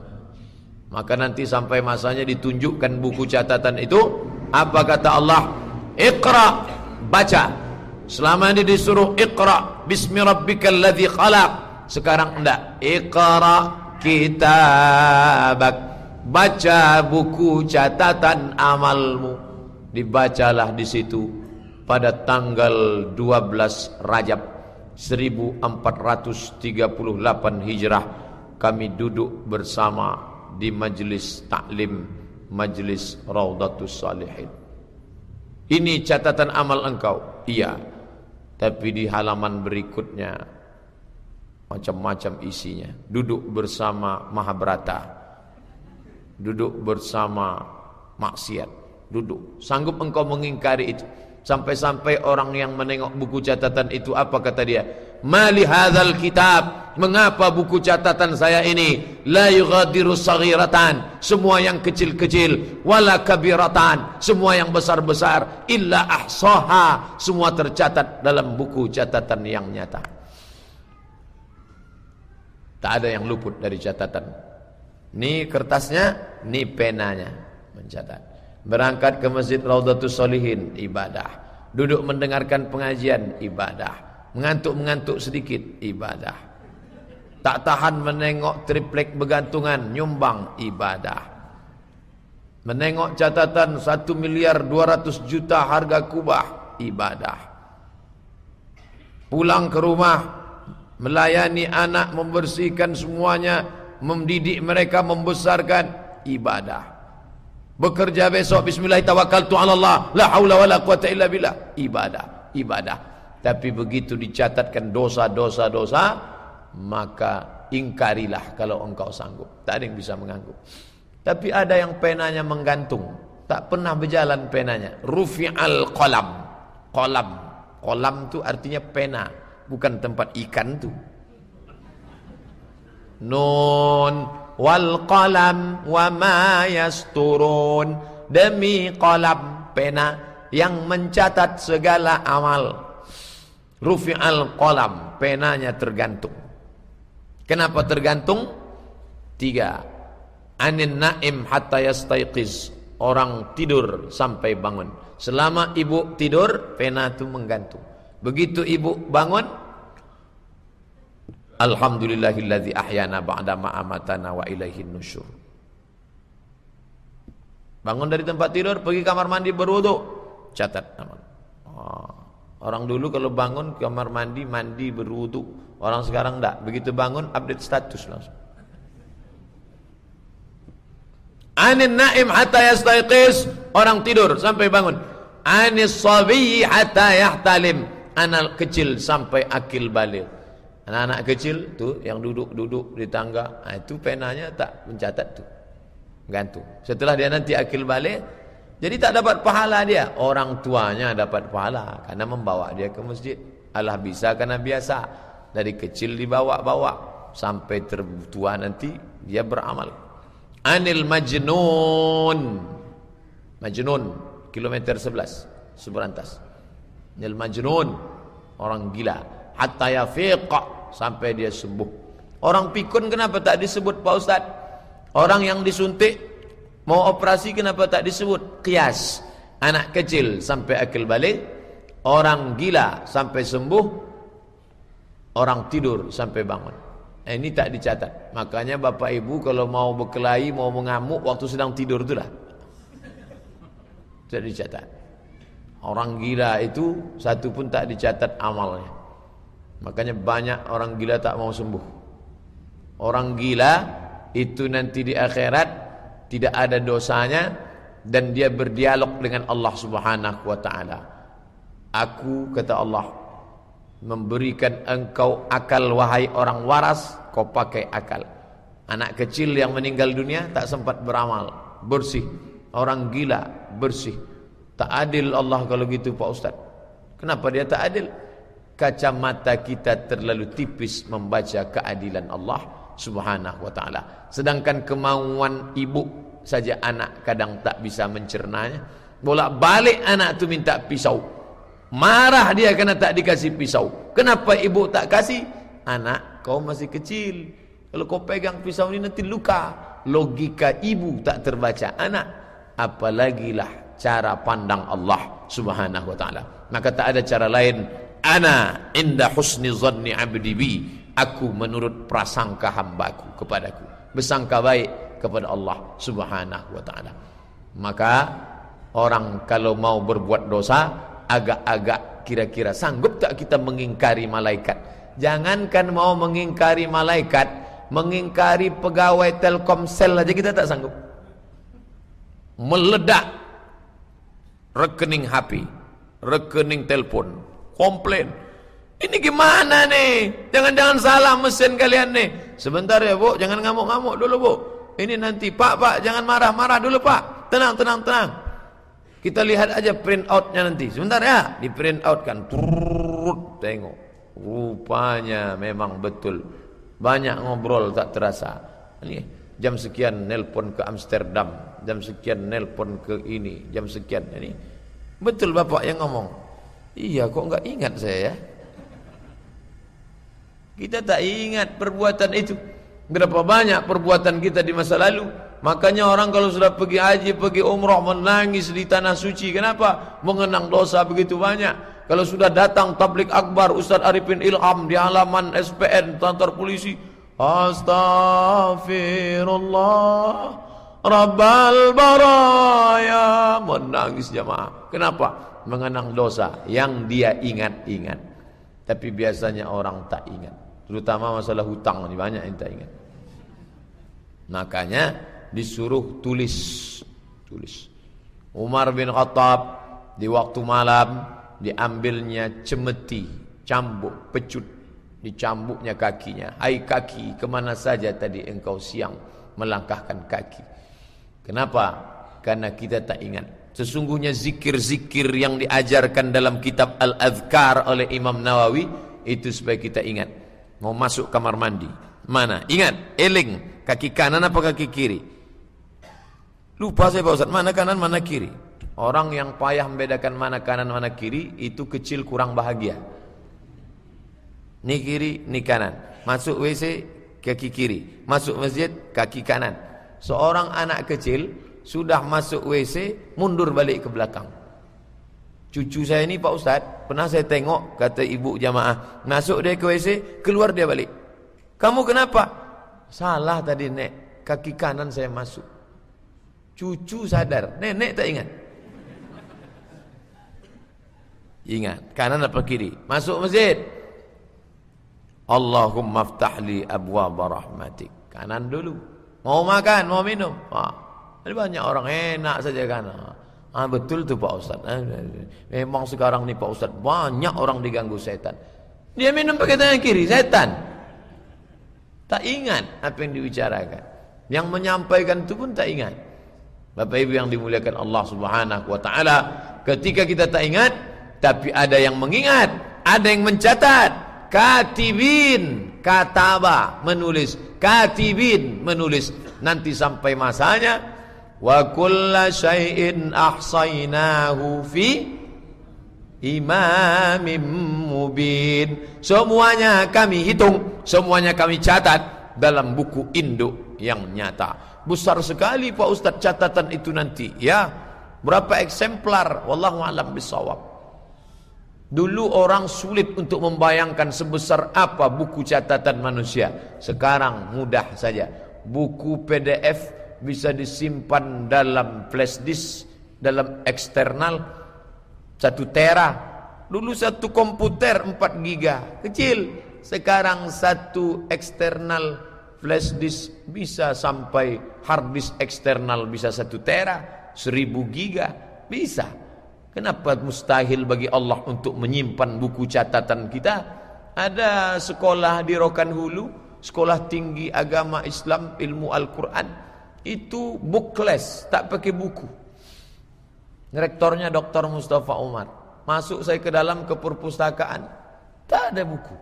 [SPEAKER 2] Maka nanti sampai masanya ditunjukkan buku catatan itu, apa kata Allah? Iqra, baca. Selama ini disuruh Iqra Bismi rabbikal ladzi khalaq. Sekarang enggak. Iqra kitabak. Baca buku catatan amalmu. Dibacalah di situ Pada tanggal 12 Rajab 1438 Hijrah. Kami duduk bersama Di majlis taklim Majlis Raudatus Salihin. Ini catatan amal engkau? Iya tapi di halaman berikutnya macam-macam isinya. Duduk bersama Mahabharata. Duduk bersama maksiat. Duduk. Sanggup engkau mengingkari itu. Sampai-sampai orang yang menengok buku catatan itu apa kata dia? Mali hadzal kitab? Mengapa buku catatan saya ini la yughadiru saghiratan? Semua yang kecil-kecil wala kabiratan, semua yang besar-besar illa ahsaha, semua tercatat dalam buku catatan yang nyata. Tak ada yang luput dari catatan. Ni kertasnya, ni penanya mencatat. Berangkat ke Masjid Raudatus Solihin ibadah. Duduk mendengarkan pengajian ibadah. Mengantuk-mengantuk sedikit ibadah. Tak tahan menengok triplek bergantungan nyumbang ibadah. Menengok catatan 1 miliar 200 juta harga kubah ibadah. Pulang ke rumah melayani anak membersihkan semuanya, mendidik mereka membesarkan ibadah. Bekerja besok bismillah tawakkaltu ala Allah la haula wala quwata illa billah. Ibadah, ibadah. Tapi begitu dicatatkan dosa-dosa dosa, maka ingkarilah kalau engkau sanggup. Tak ada yang bisa mengangguk. Tapi ada yang penanya menggantung, tak pernah berjalan penanya. Rufi'al qalam. Qalam. Qalam tu artinya pena, bukan tempat ikan tu. Nun wal qalam wa ma yasturun demi qalam pena yang mencatat segala amal rufi'al qalam penanya tergantung. Kenapa tergantung? Tiga. Anin naim hatta yastaiqiz orang tidur sampai bangun. Selama ibu tidur pena itu menggantung. Begitu ibu bangun Alhamdulillahilladzi ahyana ba'da ma amatana wa ilaihin nusyur. Bangun dari tempat tidur, pergi kamar mandi berwudu, catat nama. Oh. Orang dulu kalau bangun kamar mandi, mandi berwudu. Orang sekarang enggak. Begitu bangun update status langsung. Anin naim hatta yastaiqis, orang tidur sampai bangun. Anis sabi hatta yahtalim, anak kecil sampai akil balik. Anak-anak kecil tu yang duduk-duduk di tangga, nah, itu penanya tak mencatat tu. Gantung. Setelah dia nanti akil balik, jadi tak dapat pahala dia. Orang tuanya dapat pahala karena membawa dia ke masjid. Allah bisa karena biasa. Dari kecil dibawa-bawa sampai tertua nanti dia beramal. Anil Majnun. Majnun kilometer 11 Seberantas. Anil Majnun orang gila hatta yafiqa sampai dia sembuh. Orang pikun kenapa tak disebut Pak Ustaz? Orang yang disuntik mau operasi kenapa tak disebut? Kias. Anak kecil sampai akil balik, orang gila sampai sembuh, orang tidur sampai bangun. Eh, ini tak dicatat. Makanya bapak ibu kalau mau berkelahi, mau mengamuk waktu sedang tidur itulah. Tidak dicatat. Orang gila itu satu pun tak dicatat amalnya. Makanya banyak orang gila tak mau sembuh. Orang gila itu nanti di akhirat tidak ada dosanya dan dia berdialog dengan Allah Subhanahu wa taala. Aku kata Allah memberikan engkau akal wahai orang waras, kau pakai akal. Anak kecil yang meninggal dunia tak sempat beramal, bersih. Orang gila bersih. Tak adil Allah kalau gitu Pak Ustaz. Kenapa dia tak adil? Kacamata kita terlalu tipis membaca keadilan Allah subhanahu wa ta'ala. Sedangkan kemauan ibu saja anak kadang tak bisa mencernanya. Bolak balik anak tu minta pisau. Marah dia kerana tak dikasih pisau. Kenapa ibu tak kasih? Anak kau masih kecil. Kalau kau pegang pisau ni nanti luka. Logika ibu tak terbaca anak. Apalagilah cara pandang Allah subhanahu wa ta'ala. Maka tak ada cara lain. Ana inda husni zanni abdi bi aku menurut prasangka hambaku kepadaku. Bersangka baik kepada Allah Subhanahu wa taala. Maka orang kalau mau berbuat dosa agak-agak kira-kira sanggup tak kita mengingkari malaikat? Jangankan mau mengingkari malaikat mengingkari pegawai Telkomsel aja kita tak sanggup. Meledak. Rekening HP rekening telepon komplain ini gimana nih? Jangan-jangan salah mesin kalian nih. Sebentar ya bu, jangan ngamuk-ngamuk dulu bu. Ini nanti pak, pak, jangan marah-marah dulu pak. Tenang, tenang, tenang. Kita lihat aja print outnya nanti. Sebentar ya, di print out kan. Turut, tengok. Rupanya memang betul. Banyak ngobrol tak terasa. Ini jam sekian nelpon ke Amsterdam. Jam sekian nelpon ke ini. Jam sekian ini. Betul bapak yang ngomong. Iya kok enggak ingat saya ya. Kita tak ingat perbuatan itu. Berapa banyak perbuatan kita di masa lalu. Makanya orang kalau sudah pergi haji, pergi umrah, menangis di tanah suci. Kenapa? Mengenang dosa begitu banyak. Kalau sudah datang tablik akbar Ustaz Arifin Ilham di halaman SPN kantor polisi. Astaghfirullah. Rabbal baraya. Menangis jamaah. Kenapa? Mengenang dosa yang dia ingat-ingat. Tapi biasanya orang tak ingat. Terutama masalah hutang ini banyak yang tak ingat. Makanya disuruh tulis, tulis. Umar bin Khattab di waktu malam diambilnya cemeti, cambuk, pecut, dicambuknya kakinya. Hai kaki, ke mana saja tadi engkau siang melangkahkan kaki. Kenapa? Karena kita tak ingat. Sesungguhnya zikir-zikir yang diajarkan dalam kitab Al-Adhkar oleh Imam Nawawi itu supaya kita ingat. Mau masuk kamar mandi. Mana? Ingat, eling. Kaki kanan apa kaki kiri? Lupa saya Pak Ustaz, mana kanan, mana kiri. Orang yang payah membedakan mana kanan, mana kiri, itu kecil kurang bahagia. Ini kiri, ini kanan. Masuk WC, kaki kiri. Masuk masjid, kaki kanan. Seorang anak kecil, sudah masuk WC, mundur balik ke belakang. Cucu saya ini Pak Ustaz, pernah saya tengok, kata ibu jamaah, masuk dia ke WC, keluar dia balik. Kamu kenapa? Salah tadi nek, kaki kanan saya masuk. Cucu sadar, nenek tak ingat. Ingat, kanan apa kiri? Masuk masjid. Allahumma ftahli abwa rahmatik. Kanan dulu. Mau makan, mau minum. Ah, ada banyak orang enak saja kanan. Ah betul tu Pak Ustaz. Ah, memang sekarang ni Pak Ustaz banyak orang diganggu setan. Dia minum pakai tangan kiri, setan. Tak ingat apa yang dibicarakan. Yang menyampaikan itu pun tak ingat. Bapak Ibu yang dimuliakan Allah Subhanahu wa taala, ketika kita tak ingat, tapi ada yang mengingat, ada yang mencatat. Katibin, kataba menulis, katibin menulis. Nanti sampai masanya wa kulla syai'in ahsaynahu fi imamim mubin. Semuanya kami hitung, semuanya kami catat dalam buku induk yang nyata. Besar sekali Pak Ustaz catatan itu nanti, ya. Berapa eksemplar? Wallahu a'lam bisawab. Dulu orang sulit untuk membayangkan sebesar apa buku catatan manusia. Sekarang mudah saja. Buku PDF bisa disimpan dalam flash disk, dalam eksternal satu tera. Dulu satu komputer 4 giga kecil. Sekarang satu eksternal flash disk bisa sampai hard disk eksternal bisa satu tera seribu giga. Bisa. Kenapa mustahil bagi Allah untuk menyimpan buku catatan kita? Ada sekolah di Rokan Hulu sekolah tinggi agama Islam ilmu Al-Quran itu bookless tak pakai buku Rektornya Dr. Mustafa Umar. Masuk saya ke dalam ke perpustakaan. Tak ada buku.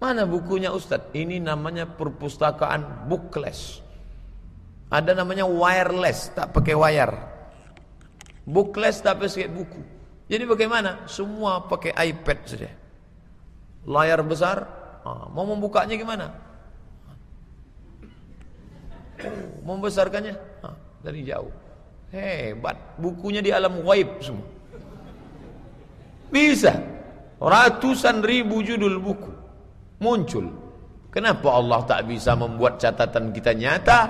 [SPEAKER 2] Mana bukunya Ustadz? Ini namanya perpustakaan bookless. Ada namanya wireless, tak pakai wire. Bookless tak pakai buku. Jadi bagaimana? Semua pakai iPad saja. Layar besar. Ah, mau membukanya gimana? *clears throat* Membesarkannya ah, dari jauh. Hebat. Bukunya di alam gaib semua. Bisa. Ratusan ribu judul buku. Muncul. Kenapa Allah tak bisa membuat catatan kita nyata?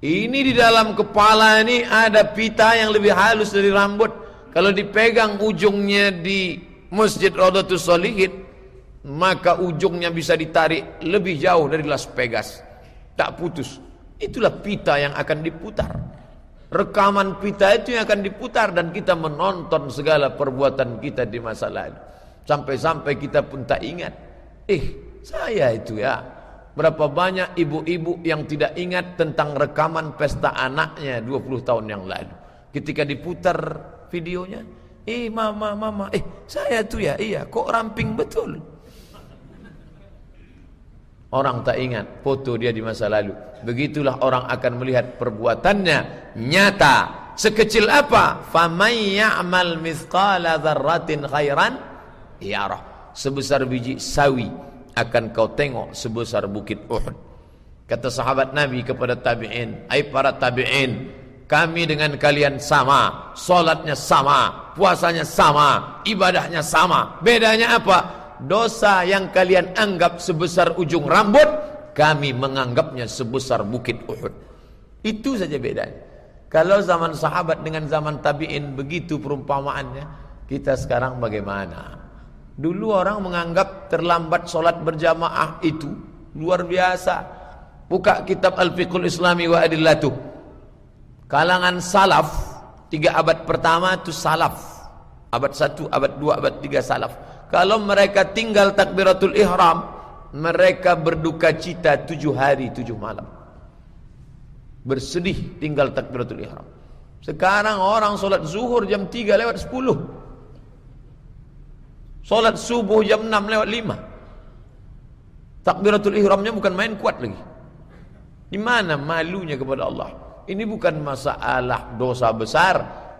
[SPEAKER 2] Ini di dalam kepala ini ada pita yang lebih halus dari rambut. Kalau dipegang ujungnya di Masjid Raudatul Solihin, maka ujungnya bisa ditarik lebih jauh dari Las Vegas. Tak putus. Itulah pita yang akan diputar. Rekaman kita itu yang akan diputar dan kita menonton segala perbuatan kita di masa lalu. Sampai-sampai kita pun tak ingat. Eh, saya itu ya. Berapa banyak ibu-ibu yang tidak ingat tentang rekaman pesta anaknya 20 tahun yang lalu. Ketika diputar videonya, eh mama, mama, eh saya itu ya, iya kok ramping betul. Orang tak ingat foto dia di masa lalu. Begitulah orang akan melihat perbuatannya nyata. Sekecil apa? Faman ya'mal mithqala dzarratin khairan yarah. Sebesar biji sawi akan kau tengok sebesar bukit Uhud. Kata sahabat Nabi kepada tabi'in, "Ai para tabi'in, kami dengan kalian sama, solatnya sama, puasanya sama, ibadahnya sama. Bedanya apa? Dosa yang kalian anggap sebesar ujung rambut kami menganggapnya sebesar bukit Uhud. Itu saja bedanya. Kalau zaman sahabat dengan zaman tabi'in begitu perumpamaannya kita sekarang bagaimana? Dulu orang menganggap terlambat solat berjamaah itu luar biasa. Buka kitab Al-Fiqhul Islami wa Adillatuh. Kalangan salaf tiga abad pertama itu salaf. Abad satu, abad dua, abad tiga salaf kalau mereka tinggal takbiratul ihram mereka berduka cita tujuh hari tujuh malam. Bersedih tinggal takbiratul ihram. Sekarang orang solat zuhur jam tiga lewat sepuluh. Solat subuh jam enam lewat lima. Takbiratul ihramnya bukan main kuat lagi. Di mana malunya kepada Allah? Ini bukan masalah dosa besar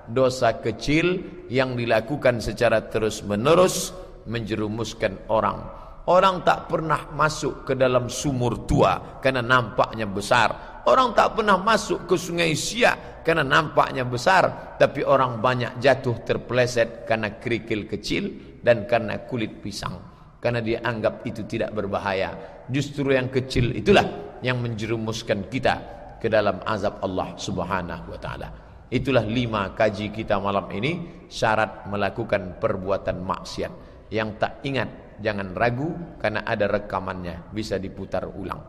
[SPEAKER 2] dosa kecil yang dilakukan secara terus menerus menjerumuskan orang. Orang tak pernah masuk ke dalam sumur tua karena nampaknya besar. Orang tak pernah masuk ke sungai Siak karena nampaknya besar. Tapi orang banyak jatuh terpeleset karena kerikil kecil dan karena kulit pisang. Karena dia anggap itu tidak berbahaya. Justru yang kecil itulah yang menjerumuskan kita ke dalam azab Allah subhanahu wa ta'ala. Itulah lima kaji kita malam ini syarat melakukan perbuatan maksiat. Yang tak ingat jangan ragu karena ada rekamannya bisa diputar ulang.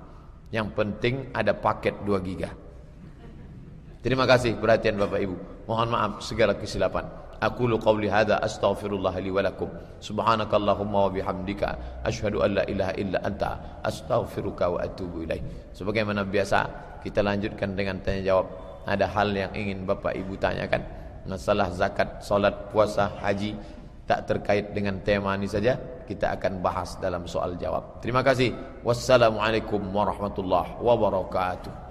[SPEAKER 2] Yang penting ada paket 2 giga. Terima kasih perhatian Bapak Ibu. Mohon maaf segala kesilapan. Aku qawli hadza astaghfirullah li wa lakum. Subhanakallahumma wa bihamdika asyhadu an la ilaha illa anta astaghfiruka wa atubu ilaih. Sebagaimana biasa kita lanjutkan dengan tanya jawab. Ada hal yang ingin Bapak Ibu tanyakan masalah zakat, salat, puasa, haji tak terkait dengan tema ini saja kita akan bahas dalam soal jawab. Terima kasih. Wassalamualaikum warahmatullahi wabarakatuh.